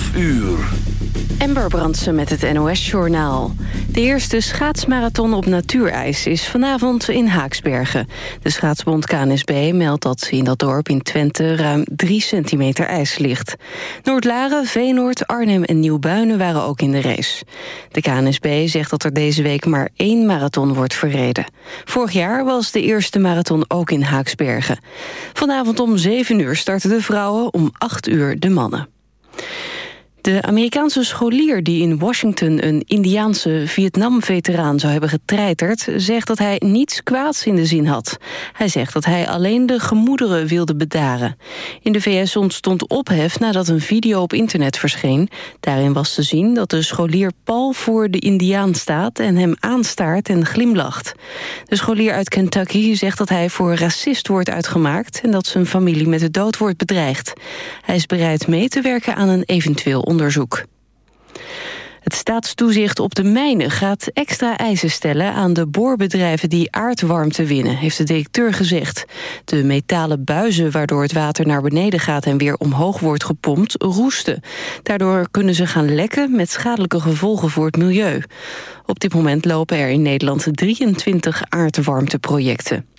12 uur. Ember Brandsen met het NOS-journaal. De eerste schaatsmarathon op natuurijs is vanavond in Haaksbergen. De schaatsbond KNSB meldt dat in dat dorp in Twente... ruim 3 centimeter ijs ligt. Noordlaren, Veenoord, Arnhem en Nieuwbuinen waren ook in de race. De KNSB zegt dat er deze week maar één marathon wordt verreden. Vorig jaar was de eerste marathon ook in Haaksbergen. Vanavond om 7 uur starten de vrouwen, om 8 uur de mannen. De Amerikaanse scholier die in Washington een Indiaanse Vietnam-veteraan zou hebben getreiterd, zegt dat hij niets kwaads in de zin had. Hij zegt dat hij alleen de gemoederen wilde bedaren. In de VS ontstond ophef nadat een video op internet verscheen. Daarin was te zien dat de scholier pal voor de Indiaan staat en hem aanstaart en glimlacht. De scholier uit Kentucky zegt dat hij voor racist wordt uitgemaakt en dat zijn familie met de dood wordt bedreigd. Hij is bereid mee te werken aan een eventueel onderzoek. Het staatstoezicht op de mijnen gaat extra eisen stellen aan de boorbedrijven die aardwarmte winnen, heeft de directeur gezegd. De metalen buizen waardoor het water naar beneden gaat en weer omhoog wordt gepompt, roesten. Daardoor kunnen ze gaan lekken met schadelijke gevolgen voor het milieu. Op dit moment lopen er in Nederland 23 aardwarmteprojecten.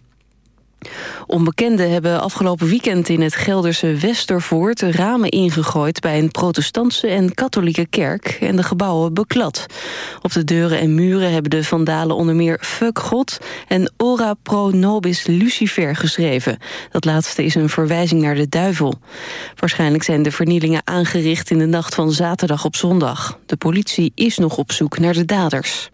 Onbekenden hebben afgelopen weekend in het Gelderse Westervoort ramen ingegooid bij een protestantse en katholieke kerk en de gebouwen beklad. Op de deuren en muren hebben de vandalen onder meer Fuck God en Ora pro nobis Lucifer geschreven. Dat laatste is een verwijzing naar de duivel. Waarschijnlijk zijn de vernielingen aangericht in de nacht van zaterdag op zondag. De politie is nog op zoek naar de daders.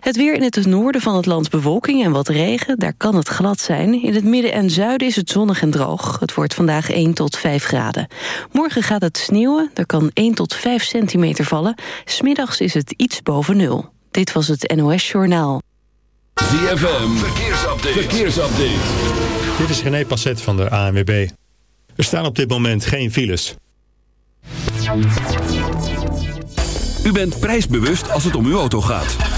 Het weer in het noorden van het land bewolking en wat regen. Daar kan het glad zijn. In het midden en zuiden is het zonnig en droog. Het wordt vandaag 1 tot 5 graden. Morgen gaat het sneeuwen. Er kan 1 tot 5 centimeter vallen. Smiddags is het iets boven nul. Dit was het NOS Journaal. ZFM, verkeersupdate. verkeersupdate. Dit is René Passet van de ANWB. Er staan op dit moment geen files. U bent prijsbewust als het om uw auto gaat.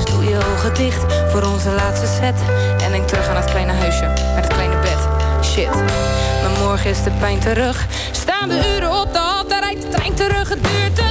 Je ogen dicht voor onze laatste set. En denk terug aan het kleine huisje met het kleine bed. Shit, maar morgen is de pijn terug. Staan we uren op de hal, daar rijdt de trein terug. Het duurt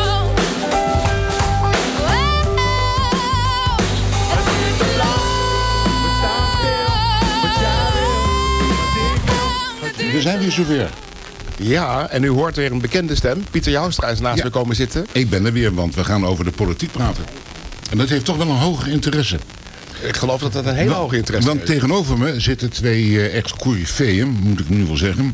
We zijn weer zover. Ja, en u hoort weer een bekende stem. Pieter Joustra is naast Ja. me komen zitten. Ik ben er weer, want we gaan over de politiek praten. En dat heeft toch wel een hoge interesse. Ik geloof dat dat een hele hoge interesse Want is. tegenover me zitten twee eh, ex-coryfeeën, moet ik nu wel zeggen.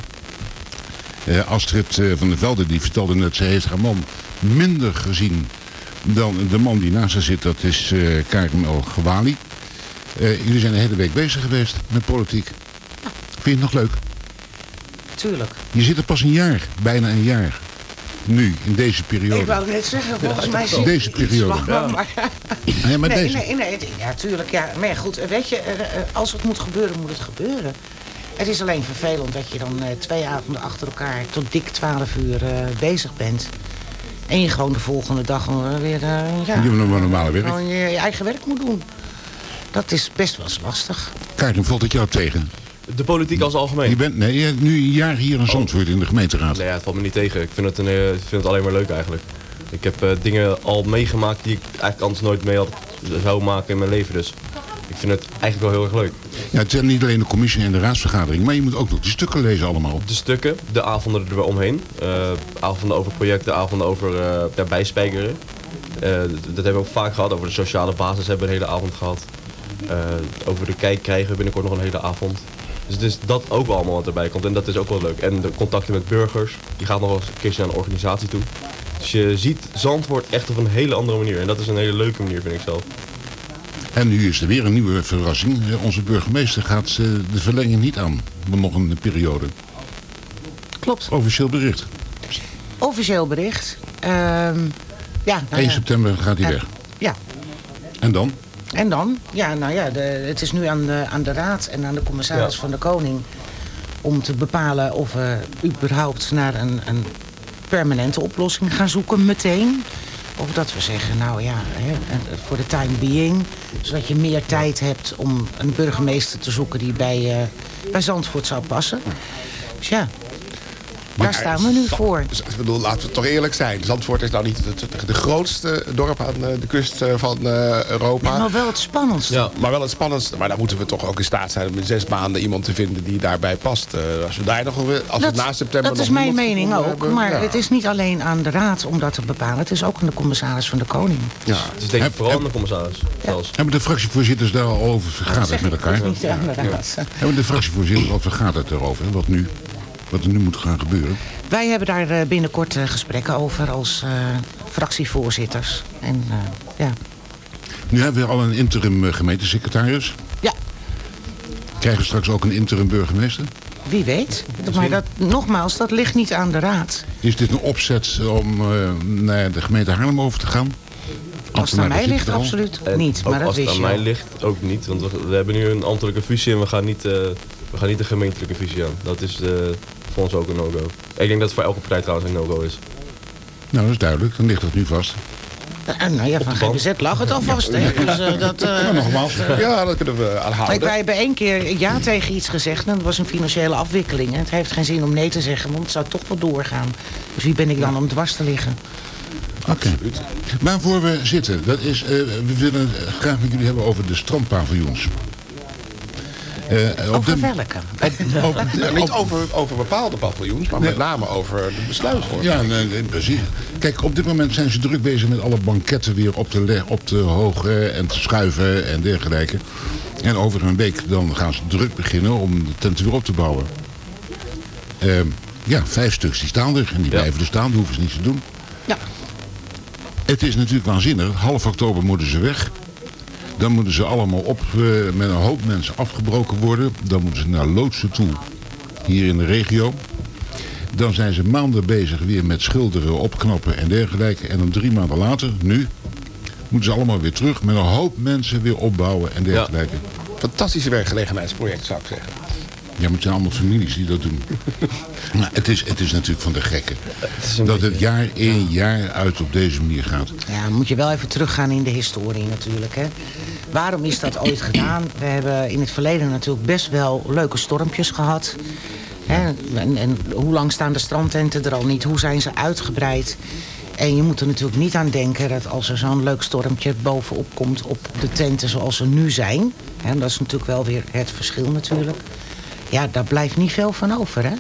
Eh, Astrid eh, van der Velde die vertelde net, ze heeft haar man minder gezien dan de man die naast haar zit. Dat is eh Karim El Gewali. Jullie zijn de hele week bezig geweest met politiek. Vind je het nog leuk? Tuurlijk. Je zit er pas een jaar, bijna een jaar. Nu, in deze periode. Ik wou net zeggen, volgens mij zit Deze periode. wacht maar, maar- Ja, maar nee, deze. nee, nee, ja, tuurlijk. Ja. Maar ja, goed, weet je, als het moet gebeuren, moet het gebeuren. Het is alleen vervelend dat je dan eh, twee avonden achter elkaar tot dik 12 uur eh, bezig bent. En je gewoon de volgende dag weer eh, ja, Je normale werk. gewoon je, je eigen werk moet doen. Dat is best wel eens lastig. Karin, valt het jou tegen? De politiek als algemeen? Je bent nee, je hebt nu een jaar hier in Zandvoort in de gemeenteraad. Nee, ja, het valt me niet tegen. Ik vind het, een, eh, ik vind het alleen maar leuk eigenlijk. Ik heb eh, dingen al meegemaakt die ik eigenlijk anders nooit mee had, zou maken in mijn leven. Dus ik vind het eigenlijk wel heel erg leuk. Ja, het zijn niet alleen de commissie en de raadsvergadering, maar je moet ook nog die stukken lezen allemaal. De stukken, de avonden er omheen. eh, avonden over projecten, avonden over ja, bijspijkeren. Eh, dat hebben we ook vaak gehad. Over de sociale basis hebben we een hele avond gehad. Eh, over de kijk krijgen we binnenkort nog een hele avond. Dus het is dat ook wel allemaal wat erbij komt. En dat is ook wel leuk. En de contacten met burgers. Je gaat nog eens een keertje naar een organisatie toe. Dus je ziet Zandvoort echt op een hele andere manier. En dat is een hele leuke manier, vind ik zelf. En nu is er weer een nieuwe verrassing. Eh, Onze burgemeester gaat eh, de verlenging niet aan, maar nog een periode. Klopt. Officieel bericht. Officieel bericht. Ehm, ja, nou 1 ja. september gaat hij Ja. weg. Ja, En dan? En dan? Ja, nou ja, de, het is nu aan de, aan de raad en aan de commissaris Ja. van de koning... om te bepalen of we überhaupt naar een, een permanente oplossing gaan zoeken meteen. Of dat we zeggen, nou ja, voor de time being... zodat je meer tijd hebt om een burgemeester te zoeken... die bij, eh, bij Zandvoort zou passen. Dus ja, daar staan we nu voor. Dus, ik bedoel, laten we toch eerlijk zijn. Zandvoort is nou niet het, de grootste dorp aan eh, de kust eh, van eh, Europa. Maar wel het spannendste. Ja, maar wel het spannendste. Maar dan moeten we toch ook in staat zijn om in zes maanden iemand te vinden die daarbij past. Eh, als we daar nog als we Dat, na september dat nog is mijn mening ook. hebben, Maar ja. het is niet alleen aan de raad om dat te bepalen. Het is ook aan de commissaris van de koning. Ja. Het is denk ik vooral aan de commissaris zelfs. Hebben de fractievoorzitters daar al over vergaderd met elkaar? Niet aan de raad. Hebben de fractievoorzitters al vergaderd erover? Wat nu? Wat er nu moet gaan gebeuren? Wij hebben daar eh, binnenkort eh, gesprekken over als eh, fractievoorzitters. En eh, ja. Nu hebben we al een interim gemeentesecretaris. Ja. Krijgen we straks ook een interim burgemeester? Wie weet. Maar dat, nogmaals, dat ligt niet aan de raad. Is dit een opzet om eh, naar de gemeente Haarlem over te gaan? Als het aan mij ligt, absoluut En niet. Maar dat als het aan mij ligt, ook niet. Want we, we hebben nu een ambtelijke fusie en we gaan niet eh, We gaan niet de gemeentelijke visie aan. Dat is eh, voor ons ook een no-go. Ik denk dat het voor elke partij trouwens een no-go is. Nou, dat is duidelijk. Dan ligt dat nu vast. Eh, nou ja, van. GBZ lag het alvast. hè. Dus, eh, dat, eh, nogmaals. Ja, dat kunnen we aanhouden. Ik, wij hebben één keer ja tegen iets gezegd en dat was een financiële afwikkeling. En het heeft geen zin om nee te zeggen, want het zou toch wel doorgaan. Dus wie ben ik dan om dwars te liggen? Oké. Waarvoor we zitten, dat is, eh, we willen het graag met jullie hebben over de strandpaviljoens. Eh, op Over de- welke? op- Ja, niet over, over bepaalde paviljoens, maar met name over de besluitvorming. Ja, nee, nee, precies. Kijk, op dit moment zijn ze druk bezig met alle banketten weer op te, op te hogen en te schuiven en dergelijke. En over een week dan gaan ze druk beginnen om de tent weer op te bouwen. Ehm, ja, vijf stuks die staan er en die blijven er staan, dat hoeven ze niet te doen. Ja. Het is natuurlijk waanzinnig. Half oktober moeten ze weg. Dan moeten ze allemaal op eh, met een hoop mensen afgebroken worden. Dan moeten ze naar loodsen toe, hier in de regio. Dan zijn ze maanden bezig weer met schilderen, opknappen en dergelijke. En dan drie maanden later, nu, moeten ze allemaal weer terug met een hoop mensen weer opbouwen en dergelijke. Fantastische werkgelegenheidsproject, zou ik zeggen. Ja, maar het zijn allemaal families die dat doen. maar het is, het is natuurlijk van de gekken. Dat het jaar in jaar uit op deze manier gaat. Ja, moet je wel even teruggaan in de historie natuurlijk. Hè. Waarom is dat ooit gedaan? We hebben in het verleden natuurlijk best wel leuke stormpjes gehad. Hè. En, en hoe lang staan de strandtenten er al niet? Hoe zijn ze uitgebreid? En je moet er natuurlijk niet aan denken dat als er zo'n leuk stormpje bovenop komt op de tenten zoals ze nu zijn. Hè, dat is natuurlijk wel weer het verschil natuurlijk. Ja, daar blijft niet veel van over, hè?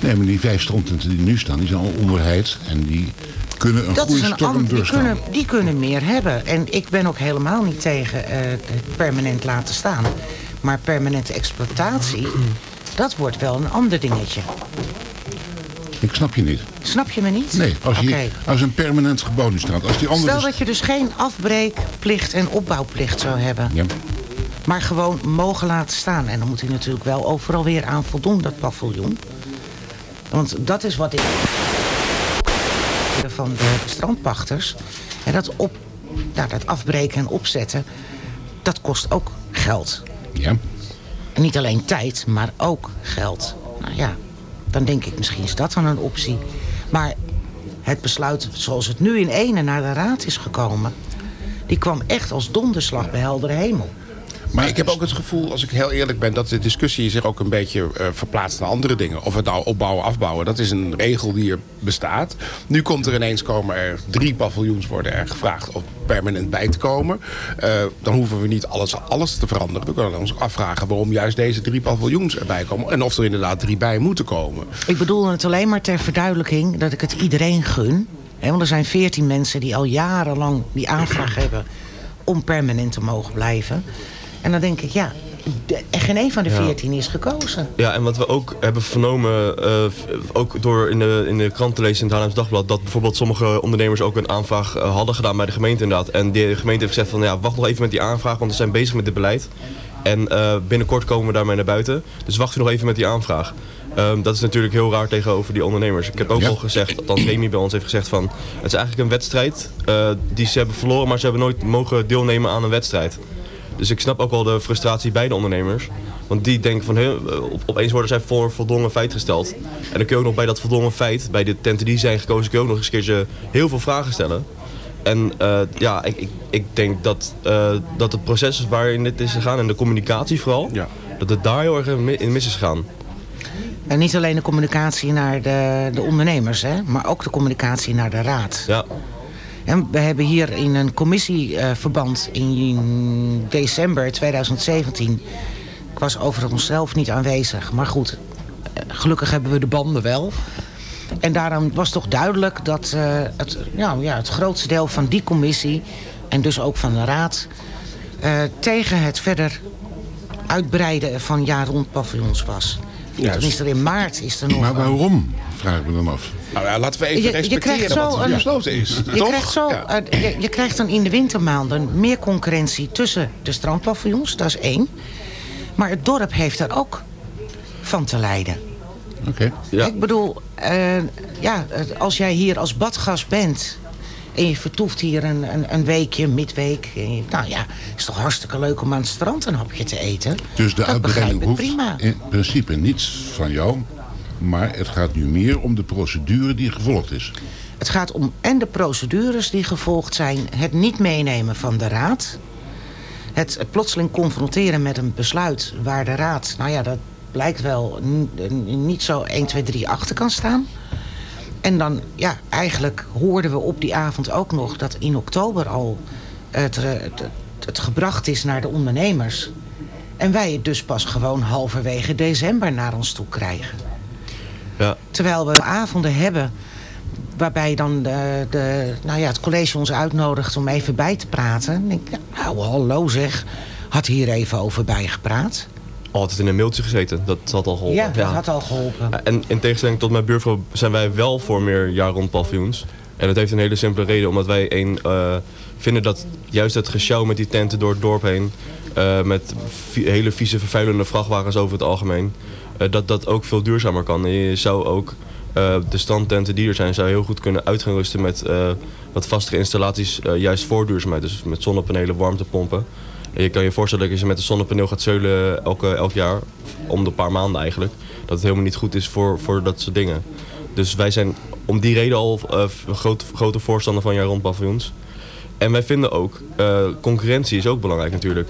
Nee, maar die vijf strandtenten die nu staan, die zijn al onderheid. En die kunnen een dat goede is een storm ander, die kunnen, die kunnen meer hebben. En ik ben ook helemaal niet tegen eh, permanent laten staan. Maar permanente exploitatie, dat wordt wel een ander dingetje. Ik snap je niet. Snap je me niet? Nee, als, Oké. als een permanent gebouw nu staat. Als die andere... Stel dat je dus geen afbreekplicht en opbouwplicht zou hebben. Ja. Maar gewoon mogen laten staan. En dan moet hij natuurlijk wel overal weer aan voldoen, dat paviljoen. Want dat is wat ik... van de strandpachters. En dat, op, nou, dat afbreken en opzetten, dat kost ook geld. Ja. En niet alleen tijd, maar ook geld. Nou ja, dan denk ik misschien is dat dan een optie. Maar het besluit zoals het nu in ene naar de raad is gekomen... die kwam echt als donderslag bij heldere hemel. Maar ik heb ook het gevoel, als ik heel eerlijk ben... dat de discussie zich ook een beetje eh, verplaatst naar andere dingen. Of het nou opbouwen, afbouwen, dat is een regel die er bestaat. Nu komt er ineens komen er drie paviljoens worden er gevraagd om permanent bij te komen. Eh, dan hoeven we niet alles, alles te veranderen. We kunnen ons afvragen waarom juist deze drie paviljoens erbij komen. En of er inderdaad drie bij moeten komen. Ik bedoel het alleen maar ter verduidelijking dat ik het iedereen gun. Hè, want er zijn veertien mensen die al jarenlang die aanvraag hebben... om permanent te mogen blijven. En dan denk ik, ja, de- geen een van de Ja. veertien is gekozen. Ja, en wat we ook hebben vernomen, eh, ook door in de, in de krant te lezen in het Haarlems Dagblad, dat bijvoorbeeld sommige ondernemers ook een aanvraag eh, hadden gedaan bij de gemeente inderdaad. En de gemeente heeft gezegd van ja, wacht nog even met die aanvraag, want we zijn bezig met dit beleid. En eh, binnenkort komen we daarmee naar buiten. Dus wacht u nog even met die aanvraag. Ehm, dat is natuurlijk heel raar tegenover die ondernemers. Ik heb ook Ja. al gezegd, althans Remy bij ons heeft gezegd van... het is eigenlijk een wedstrijd eh, die ze hebben verloren, maar ze hebben nooit mogen deelnemen aan een wedstrijd. Dus ik snap ook wel de frustratie bij de ondernemers. Want die denken van, op, opeens worden zij voor voldongen feit gesteld. En dan kun je ook nog bij dat voldongen feit, bij de tenten die zijn gekozen, kun je ook nog eens een keertje heel veel vragen stellen. En eh, ja, ik, ik, ik denk dat, eh, dat het proces waarin dit is gegaan en de communicatie vooral, dat het daar heel erg in mis is gegaan. En niet alleen de communicatie naar de, de ondernemers, hè, maar ook de communicatie naar de raad. Ja. En we hebben hier in een commissieverband in december 2017... Ik was overigens zelf niet aanwezig, maar goed, gelukkig hebben we de banden wel. En daarom was toch duidelijk dat eh, het, ja, ja, het grootste deel van die commissie... en dus ook van de raad... eh, tegen het verder uitbreiden van jaar-rond paviljoens was. Juist. Tenminste, in maart is er nog... Maar waarom, vragen we dan af. Nou ja, laten we even Je- je respecteren krijgt zo wat er een- besloten is. Je toch? krijgt, zo, Ja. je, je krijgt dan in de wintermaanden meer concurrentie tussen de strandpaviljoens, dat is één. Maar het dorp heeft er ook van te lijden. Oké. Ja. Ik bedoel, eh, ja, als jij hier als badgast bent En je vertoeft hier een, een, een weekje, midweek. Je- nou ja, is toch hartstikke leuk om aan het strand een hapje te eten. Dus de uitbreiding hoeft prima. in principe niets van jou. Maar het gaat nu meer om de procedure die gevolgd is. Het gaat om en de procedures die gevolgd zijn... het niet meenemen van de raad... het plotseling confronteren met een besluit waar de raad... nou ja, dat blijkt wel niet zo 1, 2, 3 achter kan staan. En dan, ja, eigenlijk hoorden we op die avond ook nog... dat in oktober al het, het, het gebracht is naar de ondernemers... En wij het dus pas gewoon halverwege december naar ons toe krijgen. Ja. Terwijl we avonden hebben waarbij dan de, de, nou ja, het college ons uitnodigt om even bij te praten. Denk ik, nou hallo zeg, had hier even over bijgepraat. Altijd in een mailtje gezeten, dat had al geholpen. Ja, dat had al geholpen. En in tegenstelling tot mijn buurvrouw zijn wij wel voor meer jaar rond paviljoens. En dat heeft een hele simpele reden, omdat wij één eh, vinden dat juist het gesjouw met die tenten door het dorp heen, eh, met hele vieze vervuilende vrachtwagens over het algemeen, eh, dat dat ook veel duurzamer kan. En je zou ook de standtenten die er zijn, zou heel goed kunnen uit gaan rusten met wat vastere installaties, juist voor duurzaamheid. Dus met zonnepanelen, warmtepompen. Je kan je voorstellen dat je met een zonnepaneel gaat zeulen elke, elk jaar, om de paar maanden eigenlijk, dat het helemaal niet goed is voor, voor dat soort dingen. Dus wij zijn om die reden al eh, grote voorstander van jaar rond paviljoens. En wij vinden ook, eh, concurrentie is ook belangrijk natuurlijk.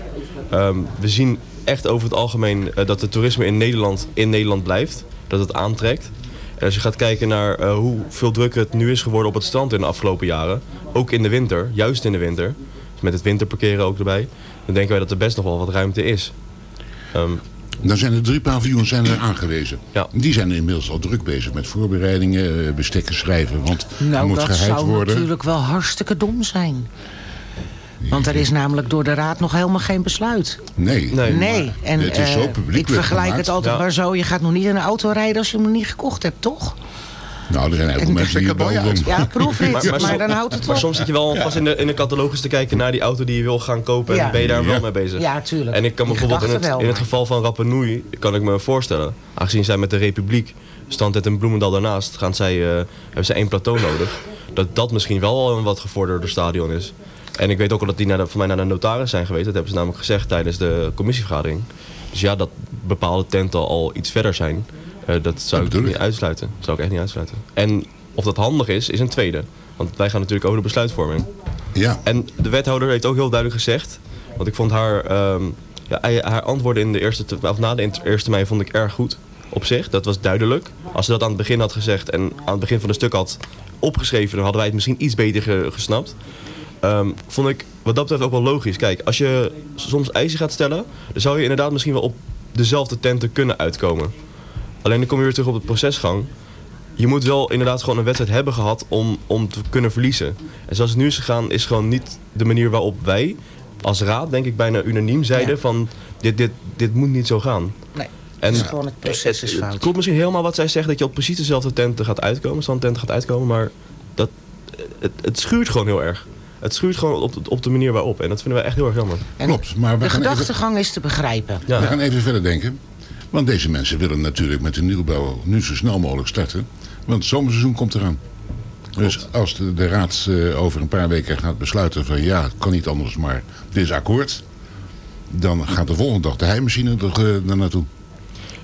Ehm, we zien echt over het algemeen eh, dat het toerisme in Nederland in Nederland blijft. Dat het aantrekt. En als je gaat kijken naar eh, hoeveel drukker het nu is geworden op het strand in de afgelopen jaren. Ook in de winter, juist in de winter. Met het winterparkeren ook erbij. Dan denken wij dat er best nog wel wat ruimte is. Ehm, Dan zijn er drie paviljoens zijn er aangewezen. Ja. Die zijn inmiddels al druk bezig met voorbereidingen, eh, bestekken schrijven. Want er Nou, moet dat geheid zou worden. natuurlijk wel hartstikke dom zijn. Want er is namelijk door de raad nog helemaal geen besluit. Nee. Nee, en het is zo eh, publiekelijk ik vergelijk gemaakt. het altijd Ja. maar zo. Je gaat nog niet in een auto rijden als je hem nog niet gekocht hebt, toch? Nou, er zijn heel veel mensen die het wel doen. Ja, proefrit, maar, som- dan houdt het maar soms zit je wel vast in de, in de catalogus te kijken naar die auto die je wil gaan kopen. En Ja. ben je daar Ja. wel mee bezig. Ja, tuurlijk. En ik kan me bijvoorbeeld in het, wel, in het maar- geval van Rappenouille kan ik me voorstellen. Aangezien zij met de Republiek, Standet en Bloemendal daarnaast, gaan zij, eh, hebben zij één plateau nodig. Dat dat misschien wel al een wat gevorderde stadion is. En ik weet ook al dat die naar de, voor mij naar de notaris zijn geweest. Dat hebben ze namelijk gezegd tijdens de commissievergadering. Dus ja, dat bepaalde tenten al iets verder zijn. Eh, dat zou ik niet uitsluiten. Dat zou ik echt niet uitsluiten. En of dat handig is, is een tweede. Want wij gaan natuurlijk over de besluitvorming. Ja. En de wethouder heeft ook heel duidelijk gezegd. Want ik vond haar, ehm, ja, haar antwoorden in de eerste, te- of na de eerste termijn vond ik erg goed. Op zich, dat was duidelijk. Als ze dat aan het begin had gezegd en aan het begin van het stuk had opgeschreven, dan hadden wij het misschien iets beter ge- gesnapt. Ehm, vond ik wat dat betreft ook wel logisch. Kijk, als je soms eisen gaat stellen, dan zou je inderdaad misschien wel op dezelfde tenten kunnen uitkomen. Alleen dan kom je weer terug op de procesgang. Je moet wel inderdaad gewoon een wedstrijd hebben gehad om, om te kunnen verliezen. En zoals het nu is gegaan, is gewoon niet de manier waarop wij als raad, denk ik, bijna unaniem zeiden Ja. van dit, dit, dit moet niet zo gaan. Nee, En het is gewoon het proces is het fout. klopt misschien helemaal wat zij zegt, dat je op precies dezelfde tenten gaat uitkomen, standtenten gaat uitkomen, maar dat, het, het schuurt gewoon heel erg. Het schuurt gewoon op, op de manier waarop. En dat vinden wij echt heel erg jammer. Klopt, maar we De gaan, even, gedachtegang is te begrijpen. we gaan even verder denken. Want deze mensen willen natuurlijk met de nieuwbouw nu zo snel mogelijk starten. Want het zomerseizoen komt eraan. Dus als de, de raad eh, over een paar weken gaat besluiten van ja, het kan niet anders, maar dit is akkoord. Dan gaat de volgende dag de heimachine er, daar naartoe.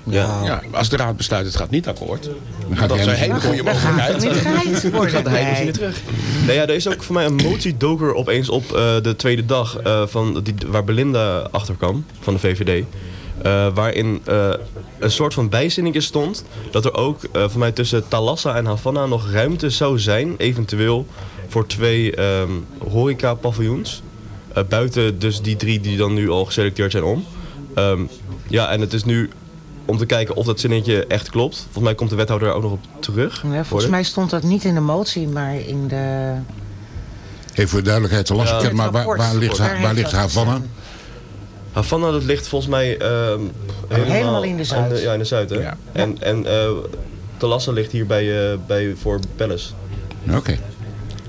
Ja. Ja, als de raad besluit het gaat niet akkoord. Dan gaat dat is een hele goede Dan mogelijkheid. worden. gaat de heimachine Nee. terug. Nee, ja, er is ook voor mij een motie doker opeens op eh, de tweede dag eh, van die, waar Belinda achter kwam van de VVD. Eh, waarin eh, een soort van bijzinnetje stond dat er ook eh, voor mij tussen Talassa en Havana nog ruimte zou zijn, eventueel voor twee ehm horeca-paviljoens. Eh, buiten dus die drie die dan nu al geselecteerd zijn om. Ehm, ja, en het is nu om te kijken of dat zinnetje echt klopt. Volgens mij komt de wethouder daar ook nog op terug. Ja, volgens mij stond dat niet in de motie, maar in de... Even voor de duidelijkheid te lastig, Ja. maar waar, waar ligt, waar ligt Havana? Havana, dat ligt volgens mij ehm, helemaal, Helemaal in de zuid. aan ja, in de zuid, hè? Ja. En, en eh Talassa ligt hier bij, eh, bij, voor Palace. Oké.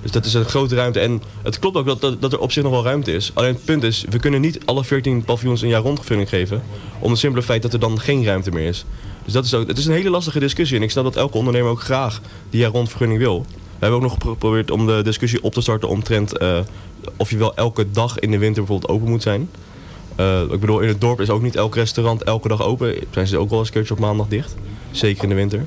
Dus dat is een grote ruimte. En het klopt ook dat, dat, dat er op zich nog wel ruimte is. Alleen het punt is, we kunnen niet alle 14 paviljoens een jaar rondvergunning geven. Om het simpele feit dat er dan geen ruimte meer is. Dus dat is ook, het is een hele lastige discussie. En ik snap dat elke ondernemer ook graag die jaar rondvergunning wil. We hebben ook nog geprobeerd om de discussie op te starten omtrent eh, of je wel elke dag in de winter bijvoorbeeld open moet zijn. Eh, ik bedoel, in het dorp is ook niet elk restaurant elke dag open. Zijn ze ook wel eens een keertje op maandag dicht. Zeker in de winter.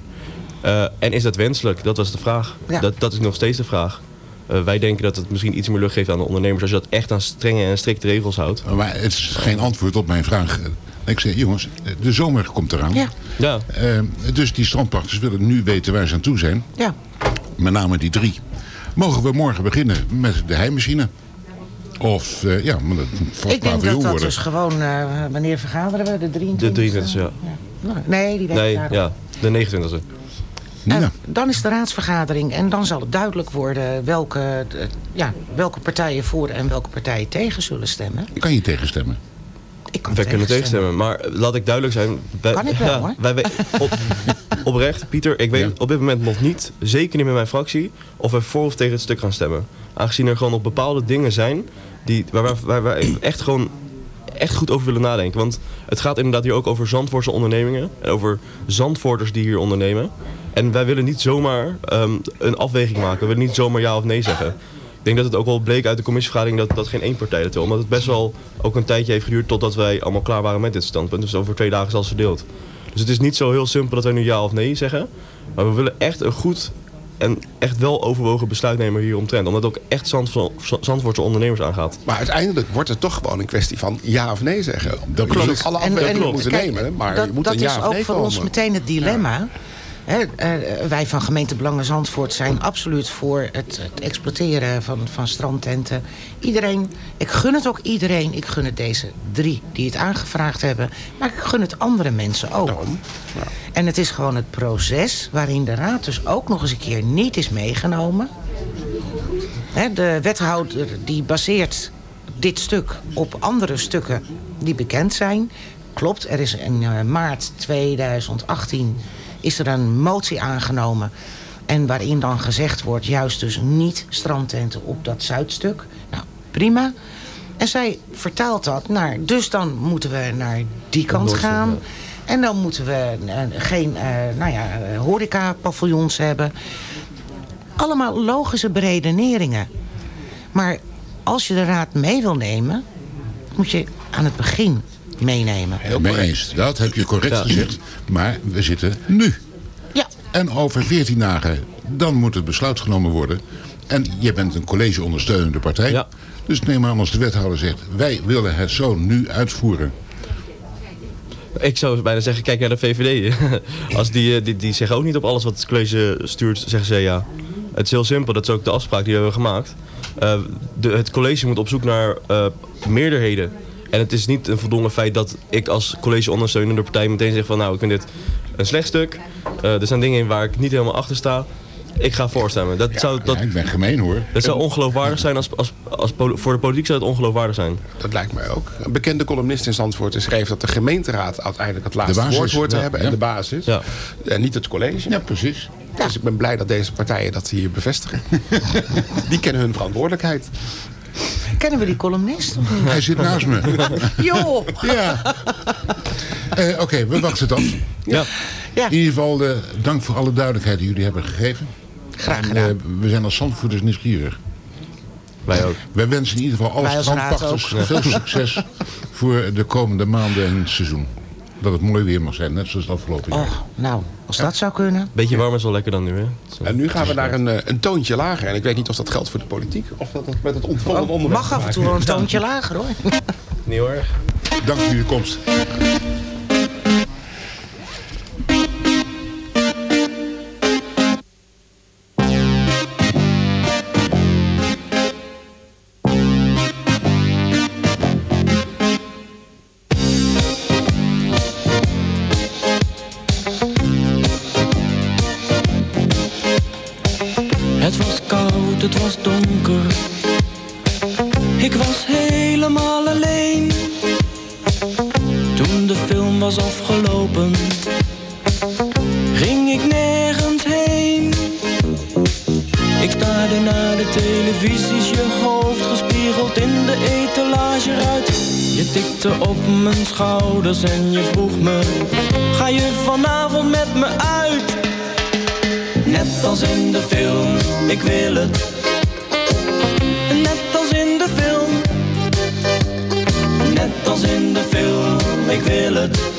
Eh, en is dat wenselijk? Dat was de vraag. Ja. Dat, dat is nog steeds de vraag. Eh, wij denken dat het misschien iets meer lucht geeft aan de ondernemers als je dat echt aan strenge en strikte regels houdt. Maar het is geen antwoord op mijn vraag. Ik zeg, jongens, de zomer komt eraan. Ja. Ja. Dus die strandpachters willen nu weten waar ze aan toe zijn. Ja. Met name die drie. Mogen we morgen beginnen met de heimachine? Of, eh, ja, maar dat vast Ik denk dat dat worden. dus gewoon... eh, wanneer vergaderen we? De 23e? De 23 ja. Nou, nee, die weet Nee, ik daar. ja. De 29e. En dan is de raadsvergadering en dan zal het duidelijk worden welke, eh, ja, welke partijen voor en welke partijen tegen zullen stemmen. Kan je tegenstemmen? Ik kan Wij kunnen tegenstemmen. maar laat ik duidelijk zijn. Wij, Kan ik wel, hoor. Wij, wij- op, oprecht, Pieter, ik weet op dit moment nog niet, zeker niet met mijn fractie, of we voor of tegen het stuk gaan stemmen. Aangezien er gewoon nog bepaalde dingen zijn die, waar, waar, echt gewoon echt goed over willen nadenken. Want het gaat inderdaad hier ook over Zandvoortse ondernemingen. En over Zandvoorters die hier ondernemen. En wij willen niet zomaar ehm, een afweging maken. We willen niet zomaar ja of nee zeggen. Ik denk dat het ook wel bleek uit de commissievergadering dat, dat geen één partij dat wil. Omdat het best wel ook een tijdje heeft geduurd totdat wij allemaal klaar waren met dit standpunt. Dus over twee dagen is alles verdeeld. Dus het is niet zo heel simpel dat wij nu ja of nee zeggen. Maar we willen echt een goed en echt wel overwogen besluit nemen hier omtrent. Omdat het ook echt Zandvoortse ondernemers aangaat. Maar uiteindelijk wordt het toch gewoon een kwestie van ja of nee zeggen. Dat klopt. Je zult alle En- afwegingen en moeten kijk, nemen, maar dat, je moet dat een ja is ook voor komen. ons meteen het dilemma. Hè, eh, wij van gemeente Belangen Zandvoort zijn absoluut voor het, het exploiteren van, van strandtenten. Iedereen, ik gun het ook iedereen. Ik gun het deze drie die het aangevraagd hebben. Maar ik gun het andere mensen ook. En het is gewoon het proces waarin de raad dus ook nog eens een keer niet is meegenomen. Hè, de wethouder die baseert dit stuk op andere stukken die bekend zijn. Klopt, er is in eh, maart 2018 is er een motie aangenomen. En waarin dan gezegd wordt, juist dus niet strandtenten op dat zuidstuk. Nou, prima. En zij vertaalt dat naar, dus dan moeten we naar die kant gaan. En dan moeten we eh, geen eh nou ja, eh, horeca-paviljoens hebben. Allemaal logische beredeneringen. Maar als je de raad mee wil nemen, moet je aan het begin meenemen. Heel mee eens. Dat heb je correct gezegd. Maar we zitten nu. Ja. En over 14 dagen, dan moet het besluit genomen worden. En je bent een college ondersteunende partij. Dus neem aan als de wethouder zegt... wij willen het zo nu uitvoeren. Ik zou bijna zeggen, kijk naar de VVD. Als die, eh, die, die zeggen ook niet op alles wat het college stuurt, zeggen ze ja. Het is heel simpel, dat is ook de afspraak die we hebben gemaakt. Eh, de, het college moet op zoek naar eh, meerderheden. En het is niet een voldongen feit dat ik als college ondersteunende partij meteen zeg van nou, ik vind dit een slecht stuk. Eh, er zijn dingen in waar ik niet helemaal achter sta. Ik ga voorstemmen. Dat zou, dat, ik ben gemeen hoor. Dat zou ongeloofwaardig zijn als, als, als, voor de politiek zou het ongeloofwaardig zijn. Dat lijkt mij ook. Een bekende columnist in Zandvoort schreef dat de gemeenteraad uiteindelijk het laatste basis, woord hoort te ja, hebben. En de basis. En niet het college. Ja, precies. Dus ik ben blij dat deze partijen dat hier bevestigen. Die kennen hun verantwoordelijkheid. Kennen we die columnist? Hij zit naast me. Joh! Ja. Eh, Oké, we wachten het af. Ja. In ieder geval, eh, dank voor alle duidelijkheid die jullie hebben gegeven. Graag gedaan. we zijn als Zandvoerders nieuwsgierig. Wij ook. Wij wensen in ieder geval alle strandpachters veel succes voor de komende maanden en het seizoen. Dat het mooi weer mag zijn, net zoals het afgelopen jaar. Oh, nou, als dat zou kunnen. Beetje warm is wel lekker dan nu, hè? En nu gaan we naar een, eh, een toontje lager. En ik weet niet of dat geldt voor de politiek. Of dat het met het ont- volgende onderwerp Mag af en toe wel een toontje lager hoor. Niet heel erg. Dank voor jullie komst. Ik nergens heen. Ik staarde naar de televisies, je hoofd gespiegeld in de etalage uit. Je tikte op mijn schouders en je vroeg me: Ga je vanavond met me uit? Net als in de film, ik wil het. Net als in de film. Net als in de film, ik wil het.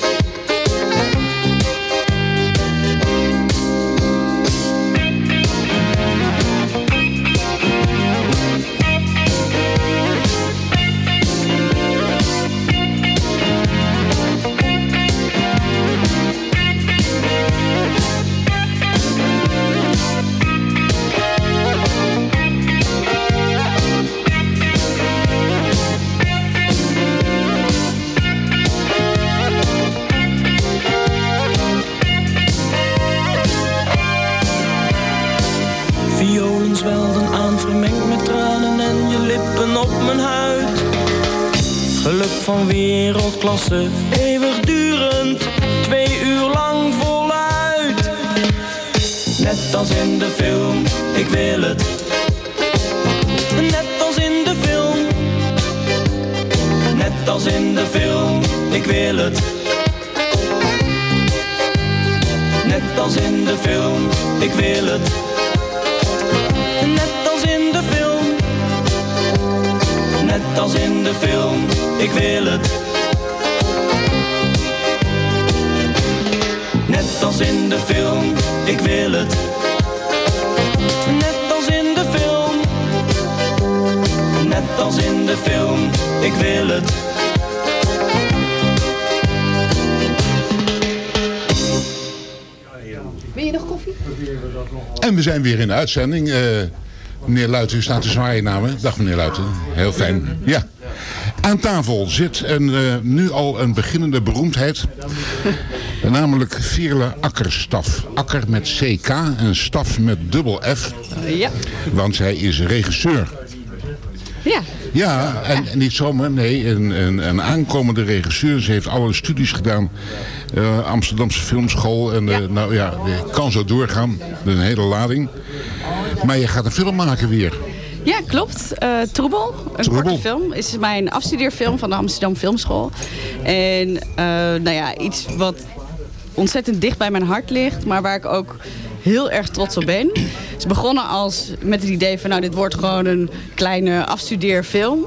Zwelden aan, vermengd met tranen en je lippen op mijn huid. Geluk van wereldklasse, eeuwigdurend, twee uur lang voluit. Net als in de film, ik wil het. Net als in de film. Net als in de film, ik wil het. Net als in de film, ik wil het. Net als in de film, ik wil het. Net als in de film, ik wil het. Net als in de film. Net als in de film, ik wil het. Wil je nog koffie? En we zijn weer in de uitzending. Eh, meneer Luiten, u staat te zwaaien naar me. Dag meneer Luiten. Heel fijn. Ja. Aan tafel zit een, eh, nu al een beginnende beroemdheid. namelijk Veerle Akkerstaf. Akker met CK en staf met dubbel F. Ja. Want zij is regisseur. Ja. Ja, en, en niet zomaar, nee, een, een, een aankomende regisseur. Ze heeft alle studies gedaan. eh, Amsterdamse Filmschool. En eh, nou ja, kan zo doorgaan. Een hele lading. Maar je gaat een film maken weer. Ja, klopt. Eh Troebel, een Troebel. korte film, is mijn afstudeerfilm van de Amsterdam Filmschool. En eh, nou ja, iets wat ontzettend dicht bij mijn hart ligt, maar waar ik ook heel erg trots op ben. Het is begonnen als, met het idee van nou dit wordt gewoon een kleine afstudeerfilm.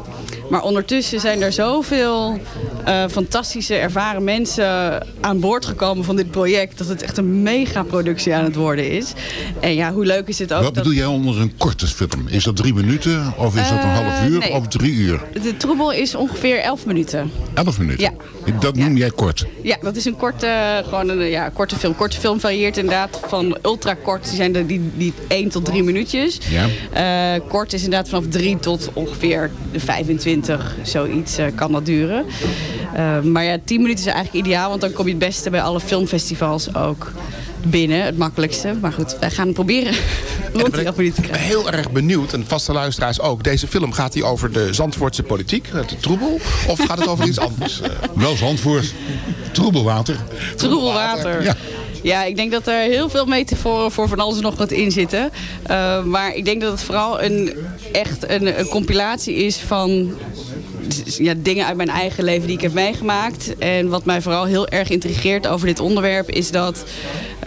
Maar ondertussen zijn er zoveel eh, fantastische, ervaren mensen aan boord gekomen van dit project. Dat het echt een megaproductie aan het worden is. En ja, hoe leuk is het ook Wat dat... bedoel jij onder een korte film? Is dat drie minuten? Of is dat een Eh, half uur? nee. Of drie uur? De troebel is ongeveer 11 minuten. Elf minuten? Ja. Dat noem jij kort. Ja, dat is een korte, gewoon een ja, korte film. Korte film varieert inderdaad van ultra kort. Die zijn er die, die 1 tot 3 minuutjes. Ja. Eh, kort is inderdaad vanaf 3 tot ongeveer de 25, zoiets eh, kan dat duren. Eh, maar ja, 10 minuten is eigenlijk ideaal, want dan kom je het beste bij alle filmfestivals ook binnen. Het makkelijkste. Maar goed, wij gaan het proberen rond die 11 minuten te krijgen. heel erg benieuwd, en vaste luisteraars ook. Deze film, gaat die over de Zandvoortse politiek, de troebel? Of gaat het over iets anders? Eh, Wel Zandvoort. Troebelwater. Troebel water. Ja. Ja, ik denk dat er heel veel metaforen voor van alles en nog wat in zitten. Uh, maar ik denk dat het vooral een, echt een, een compilatie is van ja, dingen uit mijn eigen leven die ik heb meegemaakt. En wat mij vooral heel erg intrigeert over dit onderwerp is dat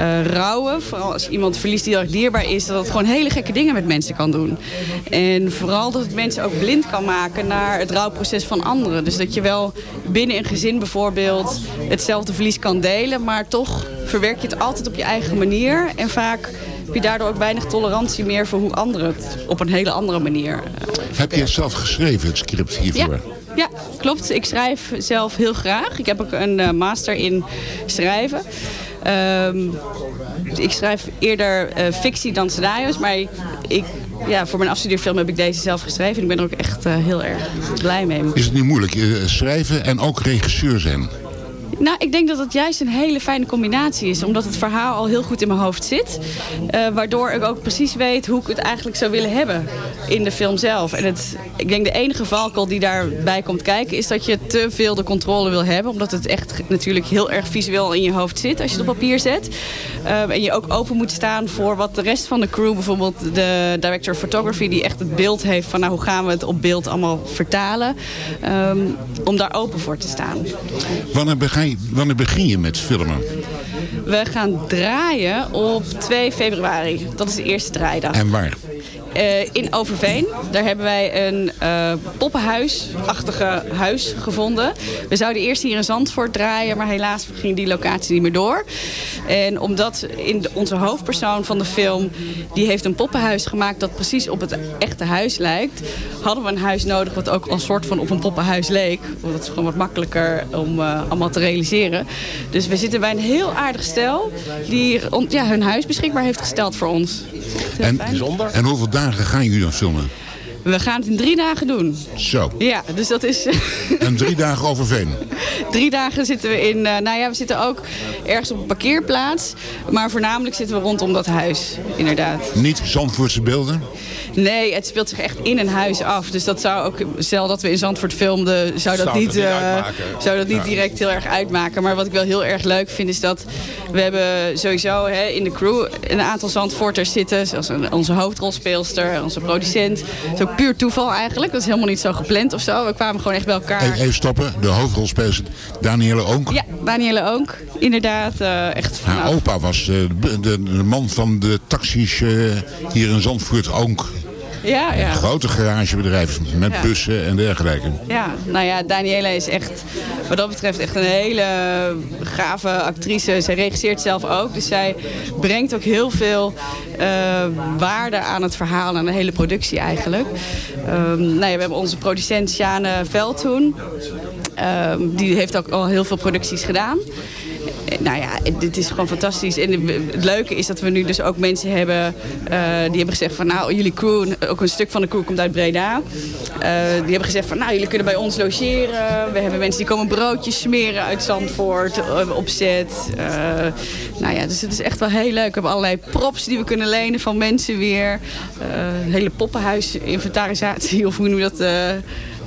uh, rouwen, vooral als iemand verliest die erg dierbaar is, dat het gewoon hele gekke dingen met mensen kan doen. En vooral dat het mensen ook blind kan maken naar het rouwproces van anderen. Dus dat je wel binnen een gezin bijvoorbeeld hetzelfde verlies kan delen, maar toch verwerk je het altijd op je eigen manier. En vaak heb je daardoor ook weinig tolerantie meer voor hoe anderen het op een hele andere manier. Uh, Heb je zelf geschreven, het script hiervoor? Ja. Ja, klopt. Ik schrijf zelf heel graag. Ik heb ook een eh, master in schrijven. Ehm, ik schrijf eerder eh, fictie dan scenario's, maar ik, ja, voor mijn afstudeerfilm heb ik deze zelf geschreven. En ik ben er ook echt eh, heel erg blij mee. Is het niet moeilijk? eh, schrijven en ook regisseur zijn? Nou, ik denk dat het juist een hele fijne combinatie is. Omdat het verhaal al heel goed in mijn hoofd zit. Eh, waardoor ik ook precies weet hoe ik het eigenlijk zou willen hebben in de film zelf. En het, ik denk de enige valkel die daarbij komt kijken... is dat je te veel de controle wil hebben. Omdat het echt natuurlijk heel erg visueel in je hoofd zit als je het op papier zet. Eh, en je ook open moet staan voor wat de rest van de crew... bijvoorbeeld de director of photography die echt het beeld heeft... van nou, hoe gaan we het op beeld allemaal vertalen. ehm, om daar open voor te staan. Wanneer je, wanneer begin je met filmen? We gaan draaien op 2 februari. Dat is de eerste draaidag. En waar? Eh, in Overveen. Daar hebben wij een eh poppenhuisachtige huis gevonden. We zouden eerst hier in Zandvoort draaien, maar helaas ging die locatie niet meer door. En omdat in de- onze hoofdpersoon van de film, die heeft een poppenhuis gemaakt dat precies op het echte huis lijkt, hadden we een huis nodig wat ook een soort van op een poppenhuis leek. Want dat is gewoon wat makkelijker om eh, allemaal te realiseren. Dus we zitten bij een heel aardig stel die on- ja, hun huis beschikbaar heeft gesteld voor ons. En, en hoeveel dagen gaan jullie dan filmen? We gaan het in drie dagen doen. Zo. Ja, dus dat is... En drie dagen overveen. drie dagen zitten we in... eh, nou ja, we zitten ook ergens op een parkeerplaats. Maar voornamelijk zitten we rondom dat huis, inderdaad. Niet Zandvoortse beelden? Nee, het speelt zich echt in een huis af. Dus dat zou ook, stel dat we in Zandvoort filmden, zou dat Zou niet, eh, zou dat niet Ja. direct heel erg uitmaken. Maar wat ik wel heel erg leuk vind is dat we hebben sowieso hè, in de crew een aantal Zandvoorters zitten. Zoals een- onze hoofdrolspeelster, onze producent. Is ook puur toeval eigenlijk. Dat is helemaal niet zo gepland of zo. We kwamen gewoon echt bij elkaar. Even, even stoppen. De hoofdrolspeler Danielle Oonk. Ja, Danielle ook. Inderdaad, eh, echt Haar vanaf. opa was eh, de, de, de man van de taxis hier in Zandvoort. Oonk. Ja, ja. Een grote garagebedrijf met Ja. bussen en dergelijke. Ja, nou ja, Daniela is echt, wat dat betreft, echt een hele gave actrice. Zij regisseert zelf ook, dus zij brengt ook heel veel eh, waarde aan het verhaal en aan de hele productie eigenlijk. Ehm, nou ja, we hebben onze producent Sjane Veldhoen. Ehm, die heeft ook al heel veel producties gedaan. Eh, Nou ja, dit is gewoon fantastisch. En het leuke is dat we nu dus ook mensen hebben eh, die hebben gezegd van nou, jullie crew, ook een stuk van de crew komt uit Breda. Eh, die hebben gezegd van nou, jullie kunnen bij ons logeren. We hebben mensen die komen broodjes smeren uit Zandvoort op set. Eh, nou ja, dus het is echt wel heel leuk. We hebben allerlei props die we kunnen lenen van mensen weer. Een hele poppenhuis inventarisatie of hoe noem je dat?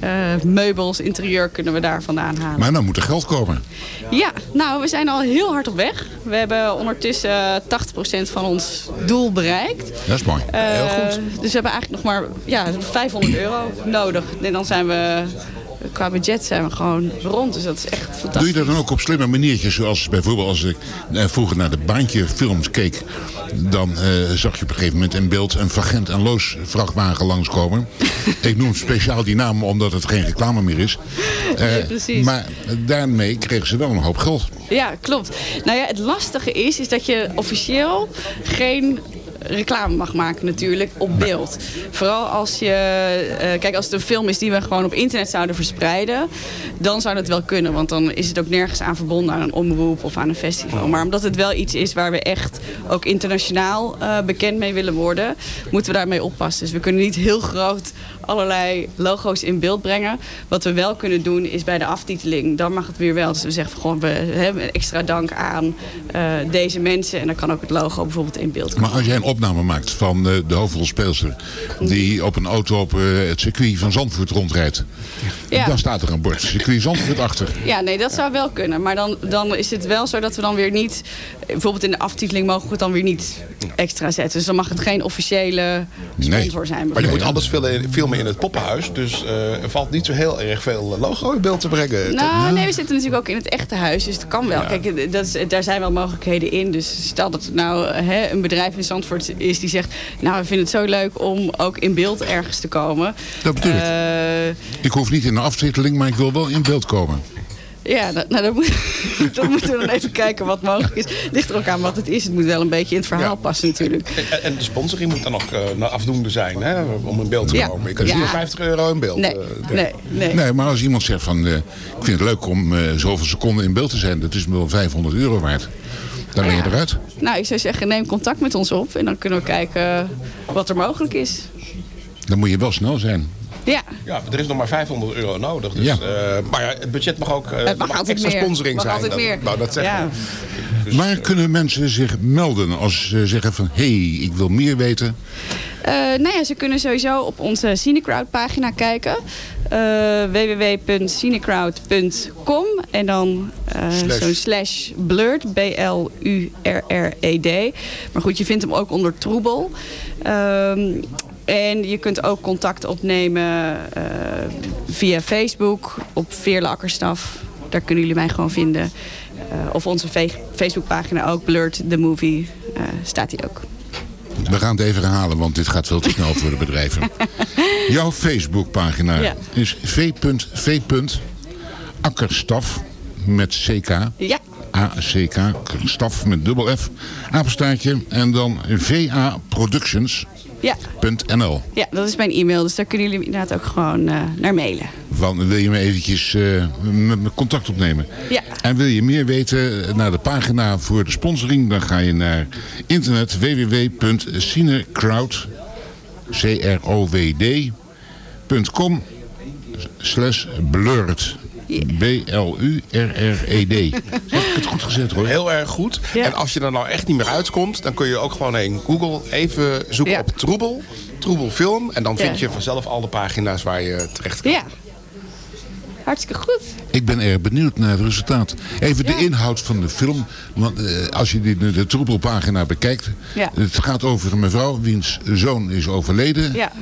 Eh, eh, meubels, interieur kunnen we daar vandaan halen. Maar dan moet er geld komen. Ja, nou, we zijn al heel hard op weg. We hebben ondertussen 80% van ons doel bereikt. Dat is mooi. Eh, Dus we hebben eigenlijk nog maar ja, 500 euro nodig. En dan zijn we, qua budget zijn we gewoon rond. Dus dat is echt fantastisch. Doe je dat dan ook op slimme maniertjes? Zoals bijvoorbeeld als ik eh, vroeger naar de baantje films keek. Dan eh, zag je op een gegeven moment in beeld een Vagent en Loos vrachtwagen langskomen. ik noem speciaal die naam omdat het geen reclame meer is. Eh, Ja, precies. Maar daarmee kregen ze wel een hoop geld. Ja, klopt. Nou ja, het lastige is, is dat je officieel geen reclame mag maken natuurlijk op beeld. Vooral als je, eh, kijk als het een film is die we gewoon op internet zouden verspreiden, dan zou dat wel kunnen. Want dan is het ook nergens aan verbonden aan een omroep of aan een festival. Maar omdat het wel iets is waar we echt ook internationaal eh, bekend mee willen worden, moeten we daarmee oppassen. Dus we kunnen niet heel groot allerlei logo's in beeld brengen. Wat we wel kunnen doen is bij de aftiteling, dan mag het weer wel. Dus we zeggen van, gewoon, we hebben een extra dank aan eh, deze mensen. En dan kan ook het logo bijvoorbeeld in beeld komen. Maar als jij een opname maakt van eh, de hoofdrolspeelster... die op een auto op eh, het circuit van Zandvoort rondrijdt... Ja. dan staat er een bord circuit Zandvoort achter. Ja, nee, dat zou wel kunnen. Maar dan, dan is het wel zo dat we dan weer niet... Bijvoorbeeld in de aftiteling mogen we het dan weer niet extra zetten. Dus dan mag het geen officiële sponsor zijn. Maar je moet anders filmen, filmen in het poppenhuis. Dus eh, er valt niet zo heel erg veel logo in beeld te brengen. Nou, nee, we zitten natuurlijk ook in het echte huis, dus het kan wel. Ja. Kijk, dat is, daar zijn wel mogelijkheden in. Dus stel dat het nou hè, een bedrijf in Zandvoort is die zegt... nou, we vinden het zo leuk om ook in beeld ergens te komen. Dat bedoel ik. Eh, Ik hoef niet in de aftiteling, maar ik wil wel in beeld komen. Ja, nou, nou, dan, moet, dan moeten we dan even kijken wat mogelijk is. Het ligt er ook aan wat het is. Het moet wel een beetje in het verhaal passen natuurlijk. En, en de sponsoring moet dan nog eh, naar afdoende zijn hè, om in beeld te Ja. komen. Je kunt niet Ja. voor 50 euro in beeld. Nee, eh, nee, nee. Nee, maar als iemand zegt van, eh, ik vind het leuk om eh, zoveel seconden in beeld te zijn, dat is me wel 500 euro waard. Dan ben je eruit. Nou, ik zou zeggen, neem contact met ons op. En dan kunnen we kijken wat er mogelijk is. Dan moet je wel snel zijn. Ja, Ja, er is nog maar 500 euro nodig. Dus, Ja. eh, maar ja, het budget mag ook eh, het mag altijd extra meer. sponsoring mag zijn. altijd Dat- meer. Nou, dat zeg ja. Dus, Waar kunnen mensen zich melden als ze zeggen van, hé, hey, ik wil meer weten? Eh, nou ja, ze kunnen sowieso op onze Cinecrowd pagina kijken. Eh www.cinecrowd.com en dan eh Slash. zo'n slash blurred, B-L-U-R-R-E-D. Maar goed, je vindt hem ook onder Troebel. Ehm, en je kunt ook contact opnemen eh, via Facebook op Veerle Akkerstaf. Daar kunnen jullie mij gewoon vinden. Eh, of onze Facebookpagina ook, Blurred the Movie, eh, staat die ook. We gaan het even herhalen, want dit gaat veel te snel voor de bedrijven. Jouw Facebookpagina Ja. is v.v. Akkerstaf met CK. Ja. A-C-K, staf met dubbel F, apenstaartje en dan VA Productions. Ja. .nl. Ja, dat is mijn e-mail. Dus daar kunnen jullie inderdaad ook gewoon eh, naar mailen. Van, wil je me eventjes eh, met me contact opnemen? Ja. En wil je meer weten eh, naar de pagina voor de sponsoring, dan ga je naar internet www.cinecrowd, C-R-O-W-D.com slash blurred. B-L-U-R-R-E-D. Heb ik het goed gezet hoor? Heel erg goed. En als je er nou echt niet meer uitkomt, dan kun je ook gewoon in Google even zoeken op Troebel. Troebel film. En dan vind Ja. je vanzelf al de pagina's waar je terecht kan. Ja. Hartstikke goed. Ik ben erg benieuwd naar het resultaat. Even de inhoud van de film. Want eh, als je die, de, de troepelpagina bekijkt. Ja. Het gaat over een mevrouw wiens zoon is overleden. Ja,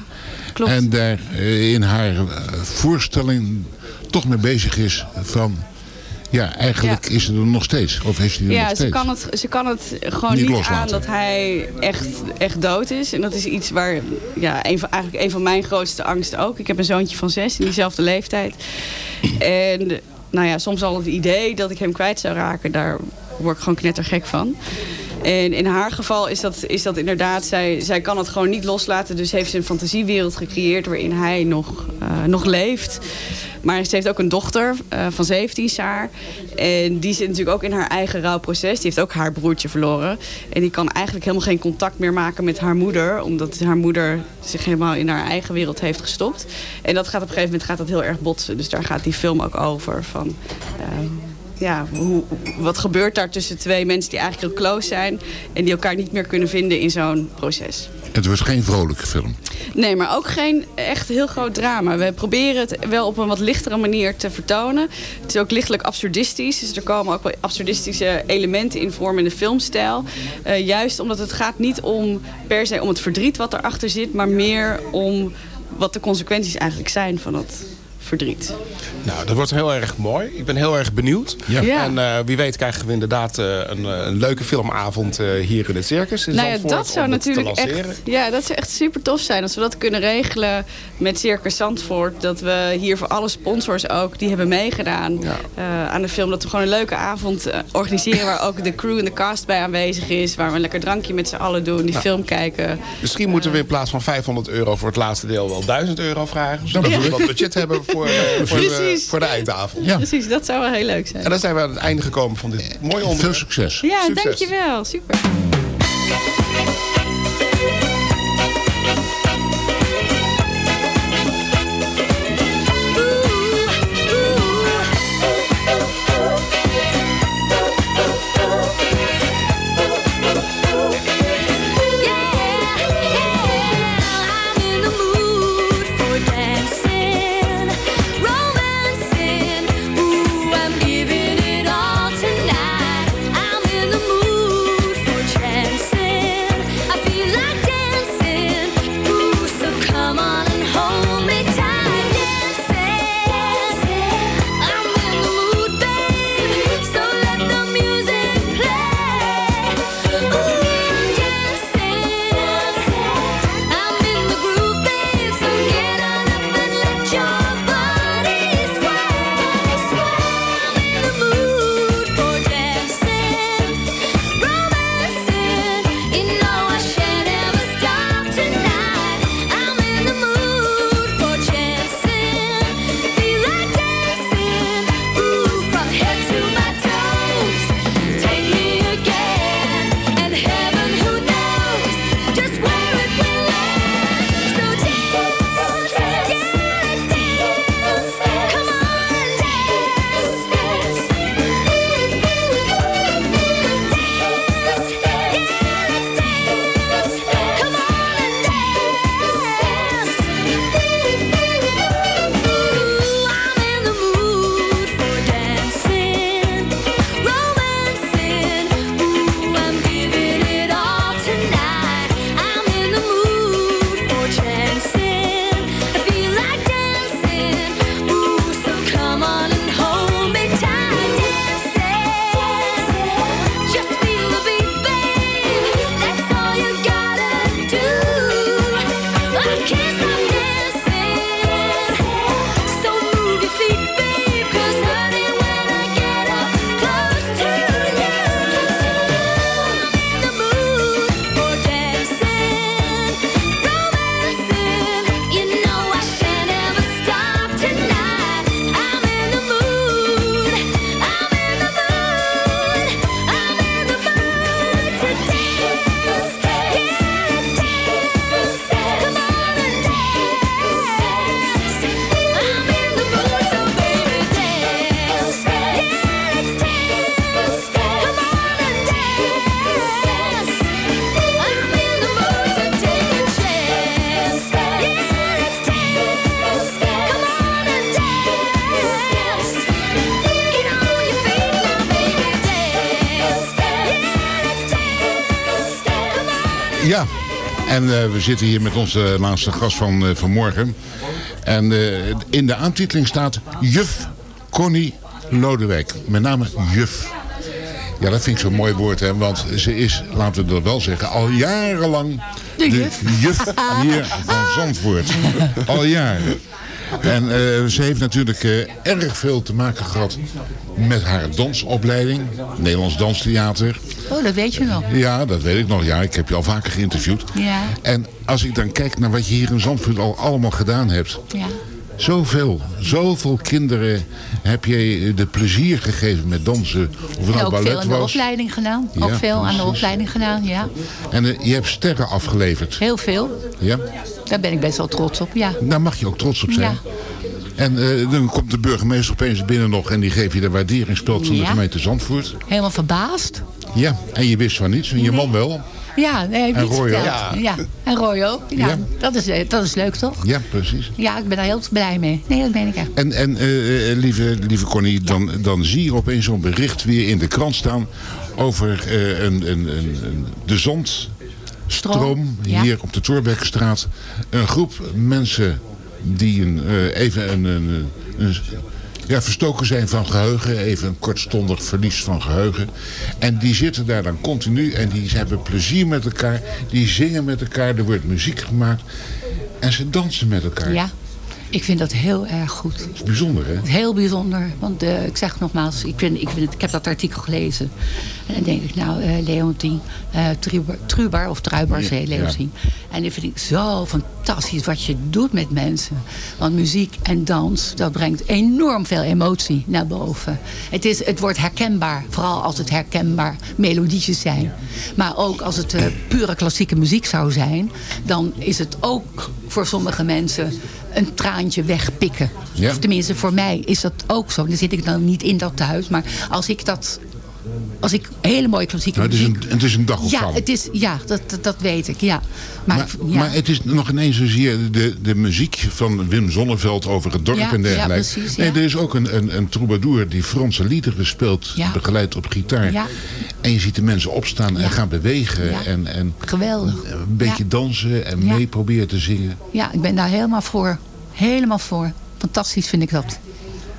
klopt. En daar eh, in haar eh, voorstelling toch mee bezig is van... Ja, eigenlijk is ze er nog steeds. Of heeft die er nog Ja, ze steeds? kan, het, ze kan het gewoon Niet aan dat hij echt, echt dood is. En dat is iets waar, ja, een van, eigenlijk een van mijn grootste angsten ook. Ik heb een zoontje van zes in diezelfde leeftijd. En nou ja, soms al het idee dat ik hem kwijt zou raken, daar word ik gewoon knettergek van. En in haar geval is dat, is dat inderdaad, zij, zij kan het gewoon niet loslaten. Dus heeft ze een fantasiewereld gecreëerd waarin hij nog, eh, nog leeft. Maar ze heeft ook een dochter eh, van 17 jaar. En die zit natuurlijk ook in haar eigen rouwproces. Die heeft ook haar broertje verloren. En die kan eigenlijk helemaal geen contact meer maken met haar moeder. Omdat haar moeder zich helemaal in haar eigen wereld heeft gestopt. En dat gaat op een gegeven moment gaat dat heel erg botsen. Dus daar gaat die film ook over. Van, eh, ja, hoe, wat gebeurt daar tussen twee mensen die eigenlijk heel close zijn... en die elkaar niet meer kunnen vinden in zo'n proces. Het was geen vrolijke film. Nee, maar ook geen echt heel groot drama. We proberen het wel op een wat lichtere manier te vertonen. Het is ook lichtelijk absurdistisch. Dus er komen ook wel absurdistische elementen in vorm in de filmstijl. Eh, juist omdat het gaat niet om per se om het verdriet wat erachter zit... maar meer om wat de consequenties eigenlijk zijn van dat verdriet. Nou, dat wordt heel erg mooi. Ik ben heel erg benieuwd. Ja. Ja. En eh, wie weet krijgen we inderdaad eh, een, eh, een leuke filmavond eh, hier in het circus. In nou ja, Zandvoort, dat zou natuurlijk lanceren. echt, ja, dat zou echt super tof zijn als we dat kunnen regelen met Circus Zandvoort. Dat we hier voor alle sponsors ook die hebben meegedaan eh, aan de film. Dat we gewoon een leuke avond organiseren waar ook de crew en de cast bij aanwezig is. Waar we een lekker drankje met z'n allen doen, die Nou. film kijken. Misschien moeten we in plaats van 500 euro voor het laatste deel wel 1000 euro vragen. Zodat we wat budget hebben voor, eh, voor, de, voor de eindtafel. Precies, dat zou wel heel leuk zijn. En dan zijn we aan het einde gekomen van dit mooie onderwerp. Veel succes. Ja, Succes. dankjewel. Super. Ja, en eh, we zitten hier met onze laatste gast van eh, vanmorgen. En eh, in de aantiteling staat juf Connie Lodewijk. Met name juf. Ja, dat vind ik zo'n mooi woord, hè, want ze is, laten we dat wel zeggen, al jarenlang De juf. juf hier van Zandvoort. Al jaren. En ze heeft natuurlijk erg veel te maken gehad met haar dansopleiding. Nederlands Danstheater. Oh, dat weet je nog. Ja, dat weet ik nog. Ja, ik heb je al vaker geïnterviewd. Ja, En als ik dan kijk naar wat je hier in Zandvoort al allemaal gedaan hebt. ja. Zoveel, zoveel kinderen heb je de plezier gegeven met dansen. Of het En nou ook veel aan de was. opleiding gedaan. Ja, ook veel aan de opleiding gedaan, ja. En eh, je hebt sterren afgeleverd. Heel veel. Ja? Daar ben ik best wel trots op, ja. Daar mag je ook trots op zijn. Ja. En eh, dan komt de burgemeester opeens binnen nog en die geeft je de waarderingspeld van de Ja. gemeente Zandvoort. Helemaal verbaasd. Ja, en je wist van niets. En je man wel. Ja, nee, En verteld. Ja. en Roy ook. Ja, Ja. Dat, is, eh, dat is leuk, toch? Ja, precies. Ja, ik ben daar heel blij mee. Nee, dat ben ik echt. En, en eh, lieve, lieve Connie, dan, dan zie je opeens zo'n bericht weer in de krant staan over een, een, een, een- de zandstroom ja. hier op de Torbekkenstraat. Een groep mensen die een, eh, even een, een, een, ja, verstoken zijn van geheugen. Even een kortstondig verlies van geheugen. En die zitten daar dan continu en die hebben plezier met elkaar. Die zingen met elkaar, er wordt muziek gemaakt. En ze dansen met elkaar. Ja, ik vind dat heel erg goed. Dat is bijzonder, hè? Heel bijzonder. Want eh, ik zeg nogmaals, ik, vind, ik, vind het, ik heb dat artikel gelezen. En dan denk ik, nou, eh Leontien, eh Trubar, Trubar of Truibar, zei Leontien. En dat vind ik zo fantastisch wat je doet met mensen. Want muziek en dans, dat brengt enorm veel emotie naar boven. Het, is, het wordt herkenbaar, vooral als het herkenbaar melodietjes zijn. Maar ook als het pure klassieke muziek zou zijn... dan is het ook voor sommige mensen een traantje wegpikken. Ja. Of tenminste, voor mij is dat ook zo. Dan zit ik dan niet in dat thuis. Maar als ik dat... Als ik hele mooie klassieke Nou, het, is muziek... een, het is een dag of ja, het is, ja dat, dat, dat weet ik, ja. Maar, Maar, ja. maar het is nog ineens zozeer de, de muziek van Wim Zonneveld over het dorp Ja, en ja, dergelijke. precies, nee, ja. er is ook een, een, een troubadour die Franse liederen speelt, Ja. begeleid op gitaar. Ja. En je ziet de mensen opstaan en gaan bewegen. Ja. En, en Geweldig. een beetje dansen en Ja. mee proberen te zingen. ja, ik ben daar helemaal voor. Helemaal voor. Fantastisch vind ik dat.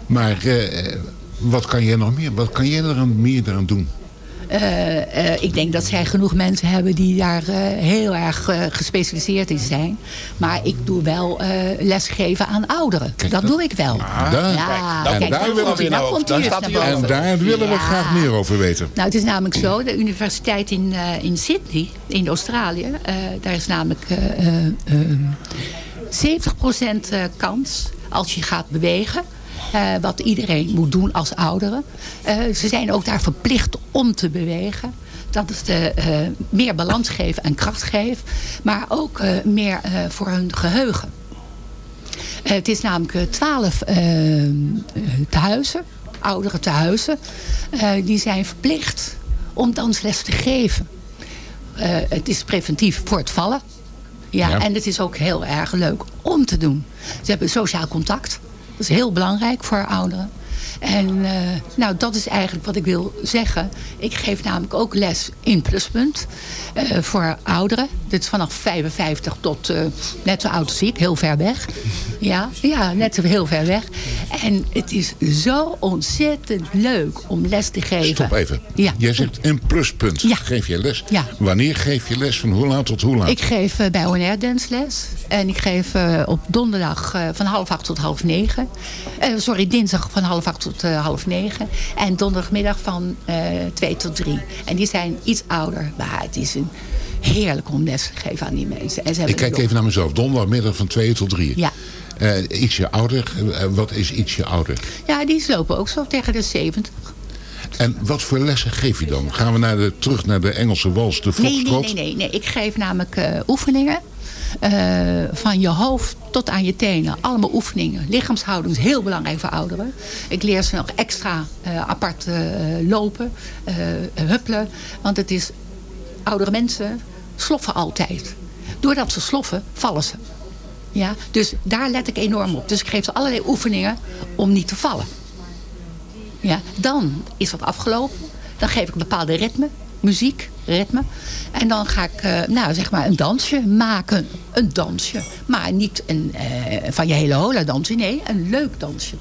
Maar eh, wat kan jij nog meer? Wat kan jij er aan, meer eraan doen? Eh, eh, ik denk dat zij genoeg mensen hebben die daar heel erg gespecialiseerd in zijn. Maar ik doe wel lesgeven aan ouderen. dat, doe ik wel. daar- ja, en kijk, daar daar willen we daar staat hij boven. En daar willen we Ja. graag meer over weten. Nou, het is namelijk zo, de universiteit in, in Sydney, in Australië, daar is namelijk 70% eh, kans als je gaat bewegen. eh, wat iedereen moet doen als ouderen. Eh, ze zijn ook daar verplicht om te bewegen. Dat eh, eh, meer balans geeft en kracht geeft. Maar ook meer voor hun geheugen. Eh, het is namelijk eh, twaalf eh, eh, tehuizen, oudere tehuizen. eh die zijn verplicht om dansles te geven. Het is preventief voor het vallen. Ja, Ja. En het is ook heel erg leuk om te doen. Ze hebben sociaal contact. Dat is heel belangrijk voor ouderen. En eh, nou, dat is eigenlijk wat ik wil zeggen. Ik geef namelijk ook les in Pluspunt eh, voor ouderen. Dit is vanaf 55 tot eh, net zo oud als ik, heel ver weg. Ja, ja, net zo heel ver weg. En het is zo ontzettend leuk om les te geven. Stop even. Ja. Jij zegt een pluspunt. Geef je les? Ja. Wanneer geef je les? Van hoe laat tot hoe laat? Ik geef bij ONR dansles. En ik geef op donderdag van half acht tot half negen. Sorry, dinsdag van half acht tot eh, half negen. En donderdagmiddag van eh, twee tot drie. En die zijn iets ouder. Maar het is een heerlijk om les te geven aan die mensen. En ze Ik kijk even naar mezelf. Donderdagmiddag van 2 tot 3. Ja. Eh, ietsje ouder. Wat is ietsje ouder? Ja, die lopen ook zo tegen de 70. En wat voor lessen geef je dan? Gaan we naar de, terug naar de Engelse wals, de Nee, nee, foxtrot? nee, nee, nee. Ik geef namelijk oefeningen. Eh, van je hoofd tot aan je tenen. Allemaal oefeningen. Lichaamshouding is heel belangrijk voor ouderen. Ik leer ze nog extra eh, apart eh, lopen, huppelen. Want het is... Oudere mensen sloffen altijd. Doordat ze sloffen, vallen ze. Ja, dus daar let ik enorm op. Dus ik geef ze allerlei oefeningen om niet te vallen. Ja, dan is dat afgelopen. Dan geef ik een bepaalde ritme. Muziek, ritme. En dan ga ik, eh, nou zeg maar, een dansje maken. Een dansje. Maar niet een, eh, van je hele hola dansje. Nee, een leuk dansje.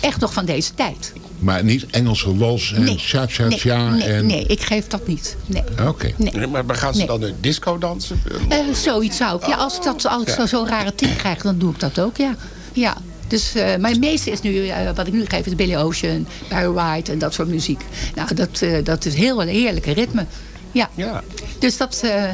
Echt nog van deze tijd. Maar niet Engelse wals en Nee, cha-cha-cha. nee, nee, en... nee, ik geef dat niet. Nee. Oké. Nee. Maar, gaan ze Nee. dan nu disco dansen? Eh, zoiets zou ik. Ja, als ik, dat, als ik Ja. zo- zo'n rare tip krijg, dan doe ik dat ook, ja. Ja. Dus, eh mijn meeste is nu, eh, wat ik nu geef, is Billy Ocean, Barry White en dat soort muziek. Nou, dat, eh, dat is heel een heerlijke ritme. Ja. Ja. Dus dat eh,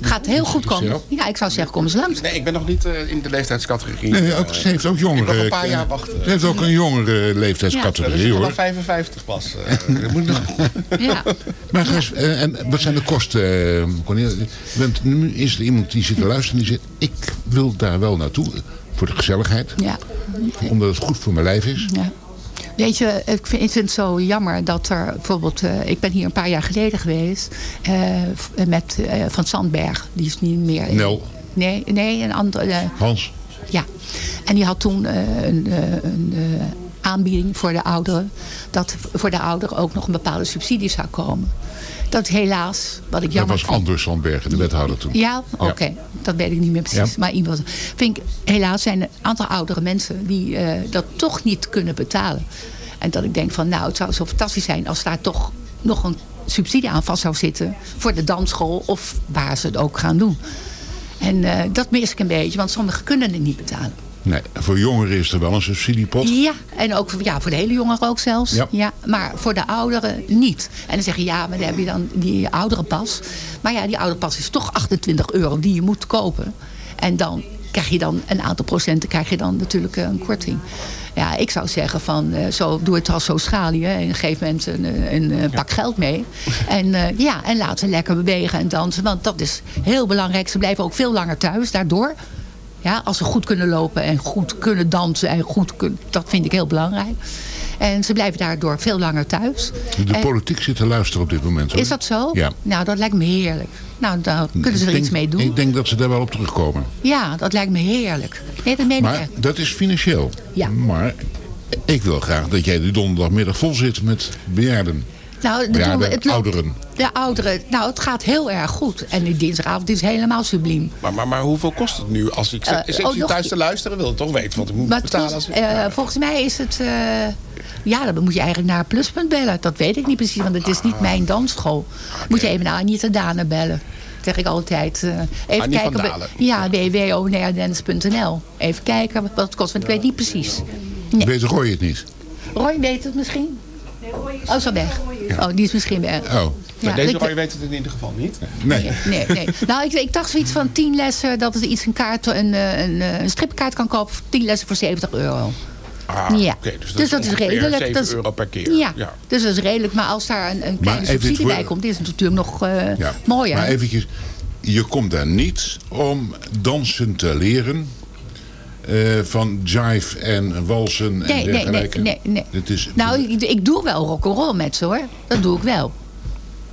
gaat heel goed komen. Ja, ik zou zeggen, kom eens langs. Nee, ik ben nog niet eh, in de leeftijdscategorie. Nee, ook, ze heeft ook Ik jongere... nog een paar jaar wachten. Ze heeft ook een jongere Ja, leeftijdscategorie, dat is hoor. vanaf 55 pas. eh, dat moet nog... Ja. Maar en wat zijn de kosten, Cornelia? Bent- Nu is er iemand die zit te luisteren en die zegt... ik wil daar wel naartoe, voor de gezelligheid. Ja. Omdat het goed voor mijn lijf is. Ja. Weet je, ik vind, ik vind het zo jammer dat er bijvoorbeeld... eh, ik ben hier een paar jaar geleden geweest eh, met eh, Van Sandberg. Die is niet meer... Nel. Nee, nee, een andere... Hans. ja. En die had toen een, een aanbieding voor de ouderen. Dat voor de ouderen ook nog een bepaalde subsidie zou komen. Dat helaas, wat ik Dat jammer was vind. Anders Sandbergen, de wethouder toen. Ja, oké. Dat weet ik niet meer precies. Maar iemand, vind ik, helaas zijn er een aantal oudere mensen die eh, dat toch niet kunnen betalen. En dat ik denk van, nou, het zou zo fantastisch zijn als daar toch nog een subsidie aan vast zou zitten voor de dansschool of waar ze het ook gaan doen. En eh, dat mis ik een beetje, want sommigen kunnen het niet betalen. Nee, voor jongeren is er wel een subsidiepot. Ja, en ook voor- ja, voor de hele jongeren ook zelfs. Ja. maar voor de ouderen niet. En dan zeg je, ja, maar dan heb je dan die ouderenpas. Maar ja, die ouderenpas is toch 28 euro die je moet kopen. En dan krijg je dan een aantal procenten krijg je dan natuurlijk eh, een korting. Ja, ik zou zeggen van, eh, zo, doe het als Australië en geef mensen een, een, een pak geld mee. En, eh, ja, en laat ze lekker bewegen en dansen, want dat is heel belangrijk. Ze blijven ook veel langer thuis daardoor. Ja, als ze goed kunnen lopen en goed kunnen dansen. En goed kun- dat vind ik heel belangrijk. En ze blijven daardoor veel langer thuis. De En- politiek zit te luisteren op dit moment. Hoor. is dat zo? Ja. Nou, dat lijkt me heerlijk. Nou, daar kunnen ze Ik er denk- iets mee doen. Ik denk dat ze daar wel op terugkomen. Ja, dat lijkt me heerlijk. Nee, dat meen ik Maar echt. dat is financieel. Ja. Maar ik wil graag dat jij die donderdagmiddag vol zit met bejaarden. Nou, de, het ouderen. De ouderen. Nou, het gaat heel erg goed. En die dinsdagavond is helemaal subliem. Maar, maar, maar hoeveel kost het nu? Als ik, uh, ik oh, nog- thuis te luisteren, wil ik toch weten wat ik moet Maar betalen. kost- Als ik, eh, volgens mij is het... eh, ja, dan moet je eigenlijk naar Pluspunt bellen. Dat weet ik niet precies, want het is niet mijn dansschool. Moet je even naar Anita Dane bellen. Dat zeg ik altijd. eh, even Annie kijken. op-. Ja, www.onairdance.nl. Even kijken wat het kost, want ik weet niet precies. Weet Roy het niet? Roy weet het misschien? Oh, is al weg. Oh, die is misschien weg. Oh. Maar deze ik- Roy weet het in ieder geval niet. Nee. Nee, nee. Nou, ik, ik dacht zoiets van 10 lessen, dat het iets een kaart, een, eh, een, eh, een stripkaart kan kopen voor 10 lessen voor 70 euro. Ah, ja. dus dat dus is dat is ongeveer redelijk. 7 dat is, euro per keer. Ja, Ja. dus dat is redelijk. Maar als daar een, een kleine subsidie bij komt, is het natuurlijk nog eh Ja. mooier. Maar eventjes, je komt daar niet om dansen te leren. Eh, van jive en walsen en Nee, nee, nee, dergelijke. nee, nee. Het is, Nou, ik, ik doe wel rock'n'roll met ze hoor. Dat doe ik wel.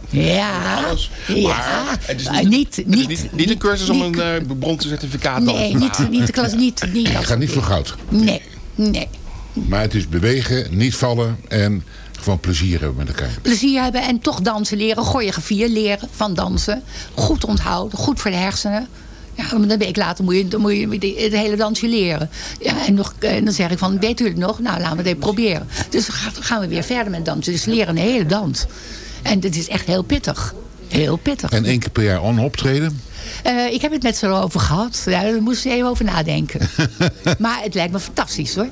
Ja, Alles. ja. Maar het is Maar niet, niet, het is niet, een cursus om een eh, bronzen certificaat nee, te niet, halen. niet de klas, niet, niet ik dat ga niet voor goud. Nee, nee. Maar het is bewegen, niet vallen en gewoon plezier hebben met elkaar. plezier hebben en toch dansen leren. Choreografie leren van dansen. Goed onthouden, goed voor de hersenen. Ja, maar een week later moet je, dan moet je de- het hele dansje leren. Ja, en, nog, en dan zeg ik van, weet u het nog? Nou, laten we het even proberen. Dus gaan we weer verder met dansen. Dus leren een hele dans. En dit is echt heel pittig. Heel pittig. En één keer per jaar on optreden. Eh, ik heb het met ze erover gehad. Ja, daar moest ik even over nadenken. maar het lijkt me fantastisch hoor.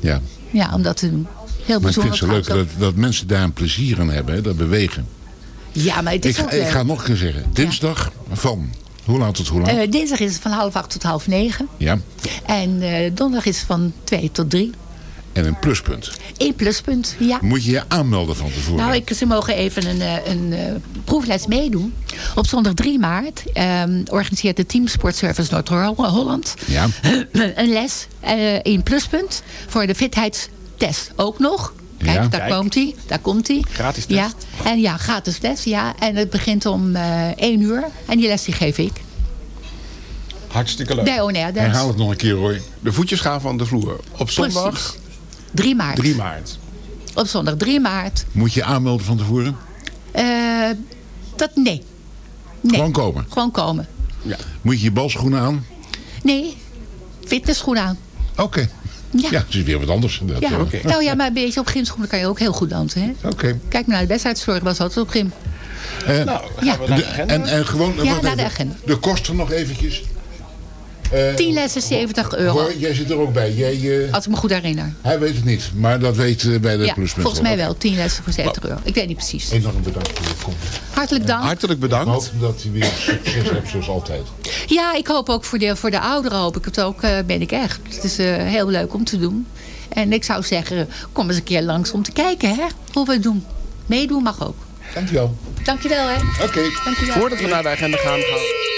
Ja. Ja, om dat te doen. Heel Maar ik vind het zo leuk dat, dat mensen daar een plezier aan hebben, hè, dat bewegen. Ja, maar het Ik, is ook ik leuk. ga nog een keer zeggen. Dinsdag van, hoe laat tot hoe laat? Eh, dinsdag is het van half acht tot half negen. ja. En eh, donderdag is het van twee tot drie. En een pluspunt. Eén pluspunt, ja. Moet je je aanmelden van tevoren? Nou, ik, ze mogen even een, eh, een proefles meedoen. Op zondag 3 maart ehm, organiseert de Team Sportservice Noord-Holland Ja. een les eh, in pluspunt voor de fitheidstest ook nog. Kijk, Ja. daar Kijk. komt hij. Daar komt hij. Gratis test. Ja, en ja, gratis les. Ja. En het begint om eh 1 uur. En die les die geef ik. Hartstikke leuk. Onair Dance. Herhaal het nog een keer, Roy. De voetjes gaan van de vloer. Op zondag Precies. 3 maart. 3 maart. Op zondag 3 maart. Moet je aanmelden van tevoren? Eh, Dat, nee. nee. Gewoon komen. Gewoon komen. Moet je je balschoenen aan? Nee, fitnessschoenen aan. Oké. Ja. Ja, het is weer wat anders. inderdaad. Ja. Nou ja, maar een beetje op gymschoenen kan je ook heel goed dansen. Hè? Oké. Kijk maar naar de wedstrijdzorg, was altijd op gym. Eh, Nou, gaan we naar de de- agenda? en, en gewoon... Ja, naar de even. agenda. De kosten nog eventjes. Eh, 10 lessen, 70 euro. Hoor, jij zit er ook bij. Jij, eh, Als ik me goed herinner. hij weet het niet, maar dat weet eh, bij de Ja, pluspunt. volgens mij wel. 10 lessen voor 70 euro. Ik weet niet precies. Enorm bedankt voor je komst. Hartelijk dank. Hartelijk bedankt. Ik hoop dat hij weer succes hebt zoals altijd. Ja, ik hoop ook voor de, voor de ouderen hoop ik het ook, eh, ben ik echt. Het is eh, heel leuk om te doen. En ik zou zeggen, kom eens een keer langs om te kijken hè, hoe we het doen. Meedoen mag ook. Dankjewel. Dankjewel hè. Oké. Voordat we naar de agenda gaan... gaan...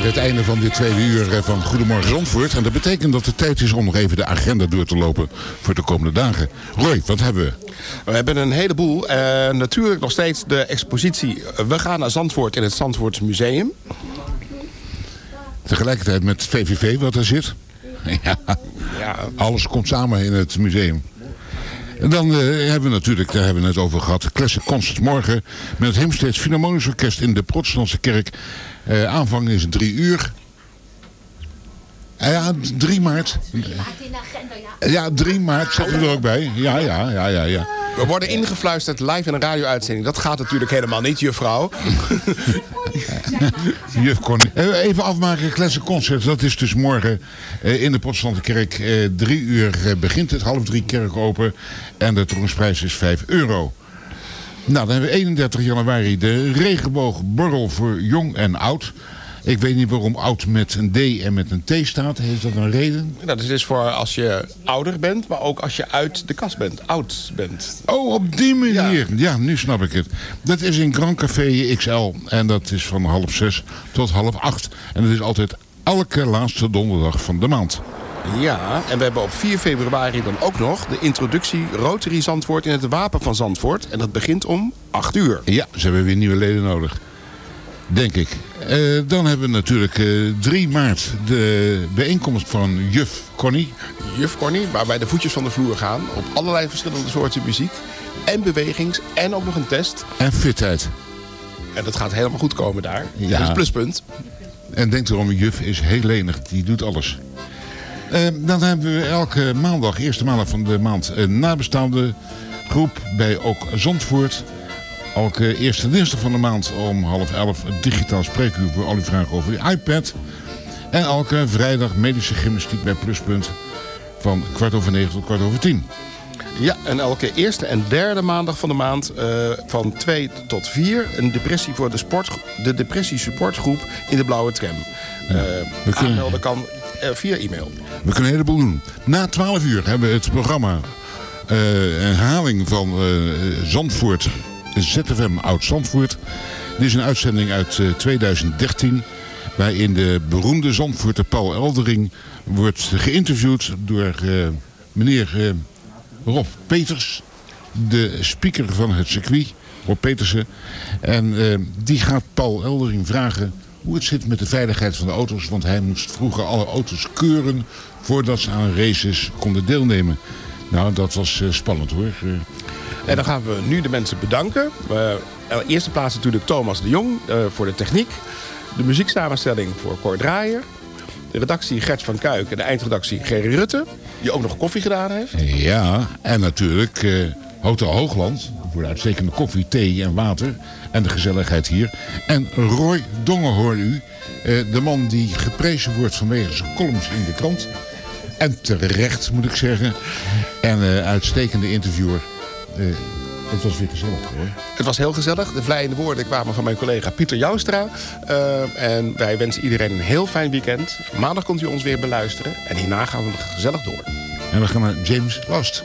Het einde van dit tweede uur eh, van Goedemorgen Zandvoort. En dat betekent dat het tijd is om nog even de agenda door te lopen voor de komende dagen. Roy, wat hebben we? We hebben een heleboel. Eh, natuurlijk nog steeds de expositie. We gaan naar Zandvoort in het Zandvoorts Museum. Tegelijkertijd met VVV wat er zit. Ja, Ja. alles komt samen in het museum. En dan eh, hebben we natuurlijk, daar hebben we het over gehad, Classic Concert morgen met het Heemsteeds Philharmonisch Orkest in de Protestantse Kerk. Eh, aanvang is drie uur. Eh, ja, 3 maart. Ja, 3 maart we er ook bij. Ja, ja, ja, ja, ja. We worden ingefluisterd live in een radio-uitzending. Dat gaat natuurlijk helemaal niet, juffrouw. Juf Connie. Eh, Even afmaken, Classic Concert. Dat is dus morgen eh, in de Protestantse Kerk. Drie uur begint het, half drie kerk open. En de toegangsprijs is 5 euro. Nou, dan hebben we 31 januari de regenboogborrel voor jong en oud. Ik weet niet waarom oud met een D en met een T staat. Heeft dat een reden? Dat is dus voor als je ouder bent, maar ook als je uit de kast bent. Oud bent. Oh, op die manier. Ja. nu snap ik het. Dat is in Grand Café XL. En dat is van half zes tot half acht. En dat is altijd elke laatste donderdag van de maand. Ja, en we hebben op 4 februari dan ook nog de introductie Rotary Zandvoort in het Wapen van Zandvoort. En dat begint om 8 uur. Ja, ze hebben weer nieuwe leden nodig. Denk ik. Eh, dan hebben we natuurlijk eh 3 maart de bijeenkomst van juf Connie. Juf Connie, waar wij de voetjes van de vloer gaan. Op allerlei verschillende soorten muziek. En bewegings. En ook nog een test. En fitheid. En dat gaat helemaal goed komen daar. Ja. Dat is pluspunt. En denk erom, juf is heel lenig. Die doet alles. Eh, dan hebben we elke maandag, eerste maandag van de maand, een nabestaande groep bij ook Zandvoort. Elke eerste dinsdag van de maand om half elf een digitaal spreekuur voor al uw vragen over uw iPad. En elke vrijdag medische gymnastiek bij Pluspunt van kwart over negen tot kwart over tien. Ja, en elke eerste en derde maandag van de maand eh, van 2 tot 4... een depressie voor de, sport, de depressie supportgroep in de blauwe tram. We kunnen- aanmelden kan via e-mail. We kunnen een heleboel doen. Na 12 uur hebben we het programma eh, een herhaling van eh, Zandvoort, ZFM Oud Zandvoort. Dit is een uitzending uit eh, 2013 waarin de beroemde Zandvoorter Paul Eldering wordt geïnterviewd door eh, meneer eh, Rob Peters, de speaker van het circuit, Rob Petersen. En eh, die gaat Paul Eldering vragen hoe het zit met de veiligheid van de auto's. Want hij moest vroeger alle auto's keuren voordat ze aan races konden deelnemen. Nou, dat was eh, spannend hoor. Eh, En dan gaan we nu de mensen bedanken. In eerste plaats natuurlijk Thomas de Jong voor de techniek. De muzieksamenstelling voor Cor Draaier. De redactie Gert van Kuik en de eindredactie Gerry Rutte. Die ook nog koffie gedaan heeft. Ja, en natuurlijk Hotel Hoogland voor de uitstekende koffie, thee en water. En de gezelligheid hier. En Roy Dongen hoor u. eh, de man die geprezen wordt vanwege zijn columns in de krant. En terecht moet ik zeggen. En eh, uitstekende interviewer. Eh, het was weer gezellig hoor. Het was heel gezellig. De vlijende woorden kwamen van mijn collega Pieter Joustra. En wij wensen iedereen een heel fijn weekend. Maandag komt u ons weer beluisteren. En hierna gaan we nog gezellig door. En we gaan naar James Last.